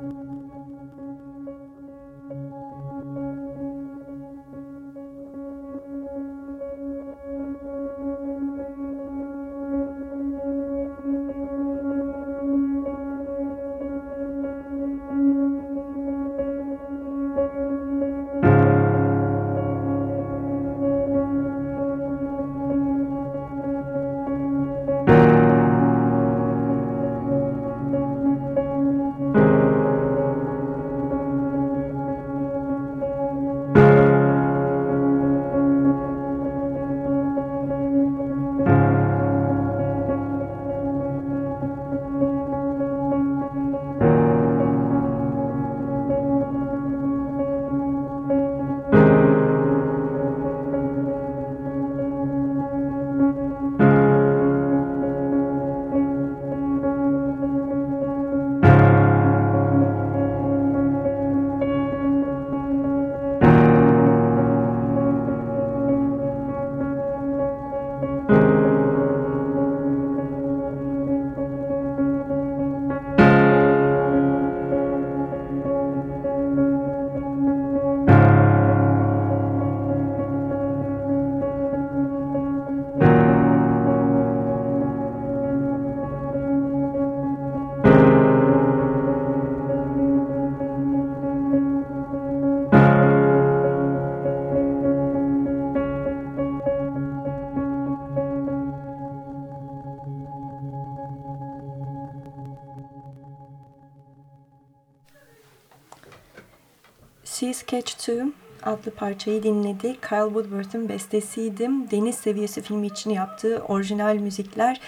Sketch 2 adlı parçayı dinledik. Kyle Woodworth'ın bestesiydim. Deniz Seviyesi filmi için yaptığı orijinal müzikler.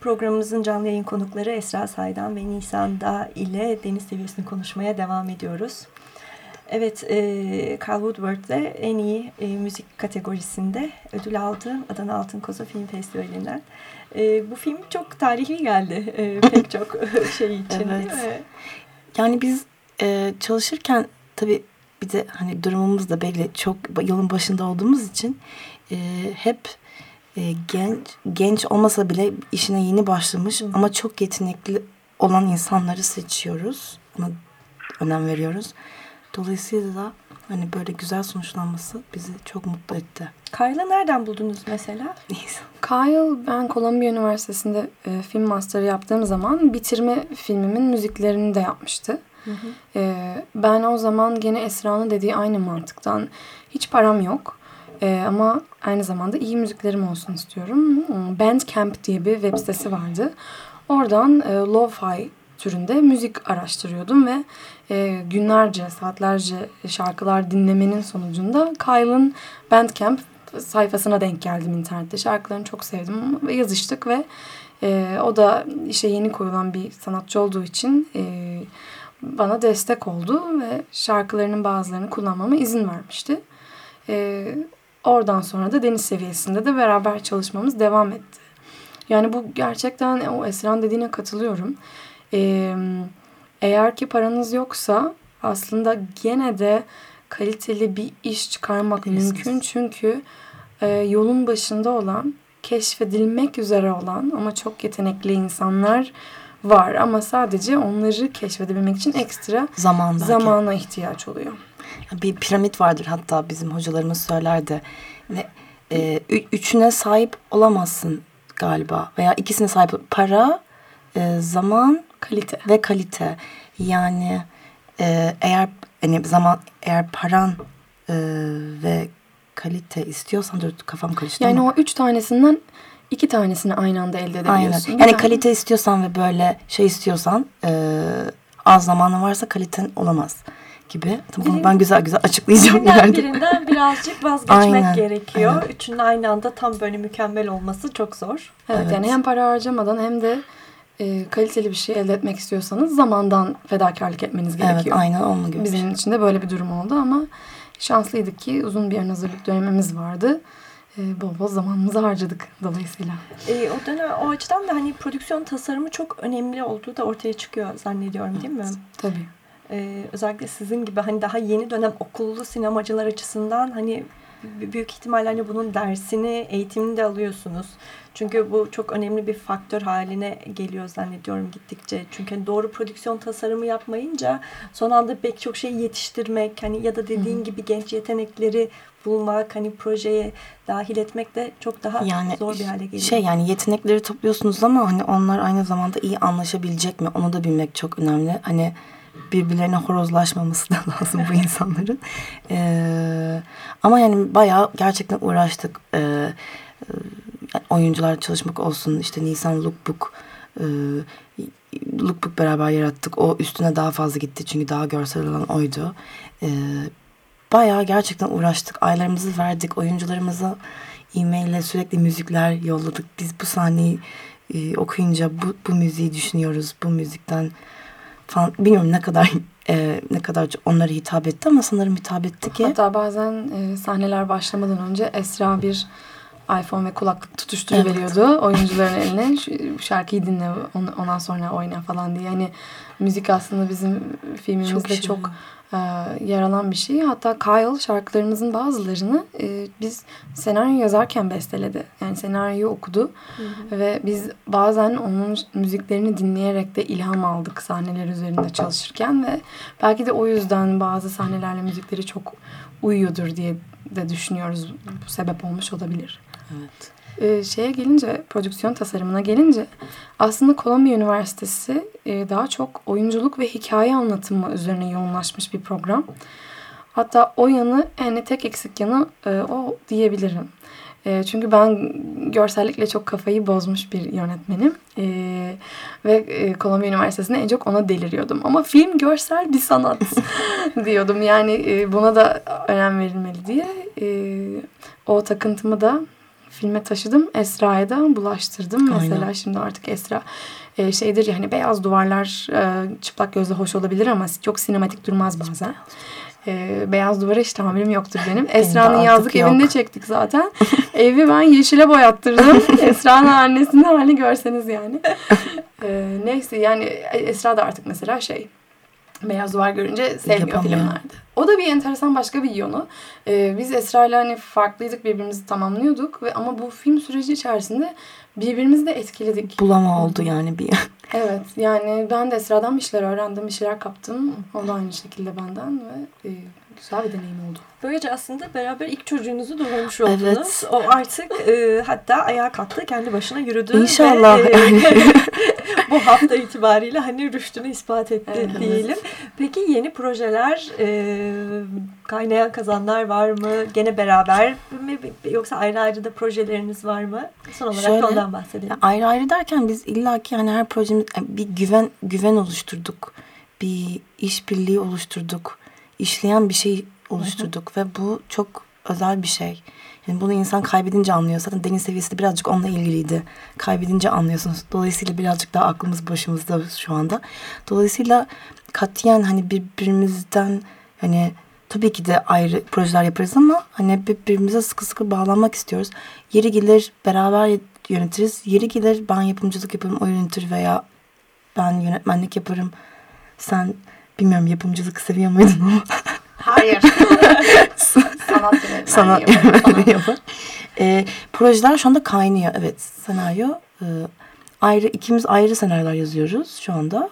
Programımızın canlı yayın konukları Esra Saydan ve Nisan'da ile deniz seviyesini konuşmaya devam ediyoruz. Evet, e, Carl Woodward de en iyi e, müzik kategorisinde ödül aldı Adana Altın Koza Film Festivali'nden. E, bu film çok tarihi geldi e, pek (laughs) çok şey için evet. değil mi? Yani biz e, çalışırken tabii bir de hani durumumuz da belli çok yolun başında olduğumuz için e, hep e, genç genç olmasa bile işine yeni başlamış Hı. ama çok yetenekli olan insanları seçiyoruz. Ona önem veriyoruz. Dolayısıyla da hani böyle güzel sonuçlanması bizi çok mutlu etti. Kyle'ı nereden buldunuz mesela? (laughs) Kyle ben Columbia Üniversitesi'nde e, film master yaptığım zaman bitirme filmimin müziklerini de yapmıştı. Hı hı. E, ben o zaman gene Esra'nın dediği aynı mantıktan hiç param yok. E, ama aynı zamanda iyi müziklerim olsun istiyorum. Bandcamp diye bir web sitesi vardı. Oradan e, lo-fi türünde müzik araştırıyordum ve e, günlerce, saatlerce şarkılar dinlemenin sonucunda Kyle'ın Bandcamp sayfasına denk geldim internette. Şarkılarını çok sevdim ve yazıştık ve e, o da işe yeni koyulan bir sanatçı olduğu için bana destek oldu ve şarkılarının bazılarını kullanmama izin vermişti. E, oradan sonra da deniz seviyesinde de beraber çalışmamız devam etti. Yani bu gerçekten o Esran dediğine katılıyorum. Ee, eğer ki paranız yoksa aslında gene de kaliteli bir iş çıkarmak Bilirsiniz. mümkün. Çünkü e, yolun başında olan, keşfedilmek üzere olan ama çok yetenekli insanlar var. Ama sadece onları keşfedebilmek için ekstra Zaman zamana ihtiyaç oluyor. Bir piramit vardır hatta bizim hocalarımız söylerdi. Ve, e, üçüne sahip olamazsın galiba. Veya ikisine sahip para, e, zaman Kalite. Ve kalite. Yani e, eğer hani zaman eğer paran e, ve kalite istiyorsan dur kafam karıştı Yani ama. o üç tanesinden iki tanesini aynı anda elde edebiliyorsun. Aynen. Yani kalite istiyorsan ve böyle şey istiyorsan e, az zamanın varsa kaliten olamaz gibi. Bunu ben güzel güzel açıklayacağım. Birinden yani. birinden birazcık (laughs) vazgeçmek aynen, gerekiyor. Aynen. Üçünün aynı anda tam böyle mükemmel olması çok zor. Evet, evet. yani hem para harcamadan hem de e, kaliteli bir şey elde etmek istiyorsanız zamandan fedakarlık etmeniz gerekiyor. Evet aynen onun gibi. Bizim için de böyle bir durum oldu ama şanslıydık ki uzun bir ön hazırlık dönemimiz vardı. E, bol bol zamanımızı harcadık dolayısıyla. E, o dönem o açıdan da hani prodüksiyon tasarımı çok önemli olduğu da ortaya çıkıyor zannediyorum değil mi? Tabii. Ee, özellikle sizin gibi hani daha yeni dönem okullu sinemacılar açısından hani büyük ihtimalle hani bunun dersini, eğitimini de alıyorsunuz. Çünkü bu çok önemli bir faktör haline geliyor zannediyorum gittikçe. Çünkü hani doğru prodüksiyon tasarımı yapmayınca son anda pek çok şey yetiştirmek hani ya da dediğin Hı-hı. gibi genç yetenekleri bulmak hani projeye dahil etmek de çok daha yani, zor bir hale geliyor. Şey yani yetenekleri topluyorsunuz ama hani onlar aynı zamanda iyi anlaşabilecek mi onu da bilmek çok önemli. Hani birbirlerine horozlaşmaması da (laughs) lazım bu insanların. Ee, ama yani bayağı gerçekten uğraştık. Ee, oyuncular çalışmak olsun işte Nisan Lookbook e, Lookbook beraber yarattık. O üstüne daha fazla gitti çünkü daha görsel olan oydu. E, bayağı gerçekten uğraştık. Aylarımızı verdik. Oyuncularımıza e-maille sürekli müzikler yolladık. Biz bu sahneyi e, okuyunca bu, bu müziği düşünüyoruz. Bu müzikten falan bilmiyorum ne kadar e, ne kadar onlara hitap etti ama sanırım hitap etti ki. Hatta bazen e, sahneler başlamadan önce Esra bir iPhone ve kulaklık tutuşturuveriyordu evet. oyuncuların eline. Şu şarkıyı dinle ondan sonra oyna falan diye. Yani müzik aslında bizim filmimizde çok, şey. çok e, yer alan bir şey. Hatta Kyle şarkılarımızın bazılarını e, biz senaryo yazarken besteledi. Yani senaryoyu okudu. Hı hı. Ve biz bazen onun müziklerini dinleyerek de ilham aldık sahneler üzerinde çalışırken. Ve belki de o yüzden bazı sahnelerle müzikleri çok uyuyordur diye de düşünüyoruz. Bu sebep olmuş olabilir. Evet. Ee, şeye gelince, prodüksiyon tasarımına gelince aslında Columbia Üniversitesi e, daha çok oyunculuk ve hikaye anlatımı üzerine yoğunlaşmış bir program. Hatta o yanı yani tek eksik yanı e, o diyebilirim. E, çünkü ben görsellikle çok kafayı bozmuş bir yönetmenim. Ve e, Columbia Üniversitesi'nde en çok ona deliriyordum. Ama film görsel bir sanat (laughs) diyordum. Yani buna da önem verilmeli diye. O takıntımı da filme taşıdım. Esra'ya da bulaştırdım. Aynen. Mesela şimdi artık Esra e, şeydir ya hani beyaz duvarlar e, çıplak gözle hoş olabilir ama çok sinematik durmaz bazen. E, beyaz duvara hiç tahammülüm yoktur benim. Esra'nın yazlık yok. evinde çektik zaten. (laughs) Evi ben yeşile boyattırdım. (laughs) Esra'nın annesinin halini görseniz yani. E, neyse yani Esra da artık mesela şey beyaz duvar görünce sevmiyor Yapamıyor. filmlerde. O da bir enteresan başka bir yönü. Ee, biz Esra'yla hani farklıydık birbirimizi tamamlıyorduk ve ama bu film süreci içerisinde birbirimizi de etkiledik. Bulama oldu yani bir. (laughs) Evet yani ben de Esra'dan bir şeyler öğrendim, bir şeyler kaptım. O da aynı şekilde benden ve e, güzel bir deneyim oldu. Böylece aslında beraber ilk çocuğunuzu doğurmuş oldunuz. Evet. O artık e, hatta ayağa kalktı, kendi başına yürüdü. İnşallah. Ve, e, (laughs) (laughs) bu hafta itibariyle hani rüştünü ispat etti Evet. diyelim. Peki yeni projeler, e, kaynayan kazanlar var mı? Gene beraber mi yoksa ayrı ayrı da projeleriniz var mı? Son olarak Şöyle, da ondan bahsedelim. Ayrı ayrı derken biz illaki hani her projemiz bir güven güven oluşturduk. Bir işbirliği oluşturduk. İşleyen bir şey oluşturduk ve bu çok özel bir şey. Yani bunu insan kaybedince anlıyor. Zaten deniz seviyesi de birazcık onunla ilgiliydi. Kaybedince anlıyorsunuz. Dolayısıyla birazcık daha aklımız başımızda şu anda. Dolayısıyla katiyen hani birbirimizden hani tabii ki de ayrı projeler yaparız ama hani birbirimize sıkı sıkı bağlanmak istiyoruz. Yeri gelir beraber yönetiriz. Yeri gelir ben yapımcılık yaparım o yönetir veya ben yönetmenlik yaparım. Sen bilmiyorum yapımcılık seviyor muydun ama. Hayır. (laughs) Sanat yönetmenliği Sanat yaparım. yönetmenliği yapar. Ee, projeler şu anda kaynıyor. Evet senaryo e, ayrı ikimiz ayrı senaryolar yazıyoruz şu anda.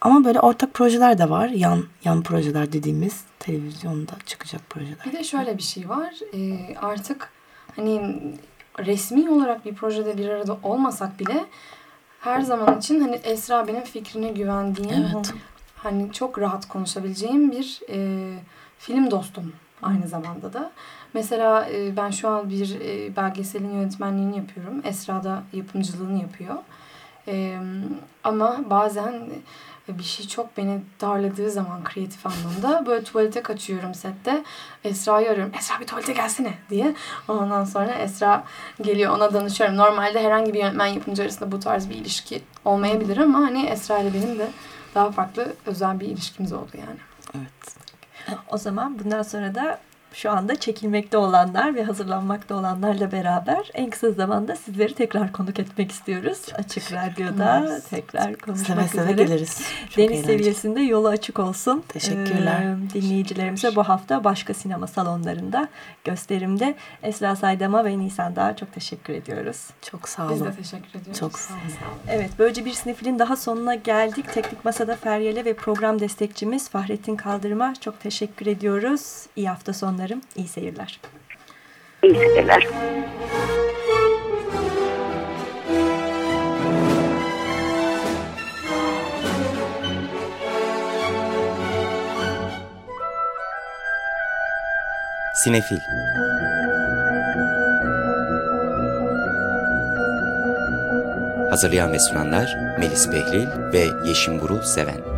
Ama böyle ortak projeler de var. Yan yan projeler dediğimiz televizyonda çıkacak projeler. Bir de şöyle bir şey var. Ee, artık hani resmi olarak bir projede bir arada olmasak bile her zaman için hani Esra benim fikrine güvendiğim, Evet. Hani çok rahat konuşabileceğim bir e, film dostum aynı zamanda da. Mesela e, ben şu an bir e, belgeselin yönetmenliğini yapıyorum. Esra da yapımcılığını yapıyor. E, ama bazen bir şey çok beni darladığı zaman kreatif anlamda böyle tuvalete kaçıyorum sette. Esra'yı arıyorum. Esra bir tuvalete gelsene diye. Ondan sonra Esra geliyor ona danışıyorum. Normalde herhangi bir yönetmen yapımcı arasında bu tarz bir ilişki olmayabilir ama hani Esra ile benim de daha farklı özel bir ilişkimiz oldu yani. Evet. O zaman bundan sonra da şu anda çekilmekte olanlar ve hazırlanmakta olanlarla beraber en kısa zamanda sizleri tekrar konuk etmek istiyoruz. Açık Radyo'da tekrar konuşmak Seve seve üzere. geliriz. Çok Deniz eğlenceli. seviyesinde yolu açık olsun. Teşekkürler. Ee, dinleyicilerimize bu hafta başka sinema salonlarında gösterimde Esra Saydam'a ve Nisan Dağ'a çok teşekkür ediyoruz. Çok sağ Biz olun. de teşekkür ediyoruz. Çok sağ olun. Evet, böylece bir sinefilin daha sonuna geldik. Teknik Masa'da Feryal'e ve program destekçimiz Fahrettin Kaldırım'a çok teşekkür ediyoruz. İyi hafta sonlarım, iyi seyirler. İyi seyirler. Sinefil Hazırlayan ve sunanlar Melis Behlil ve Yeşim Burul Seven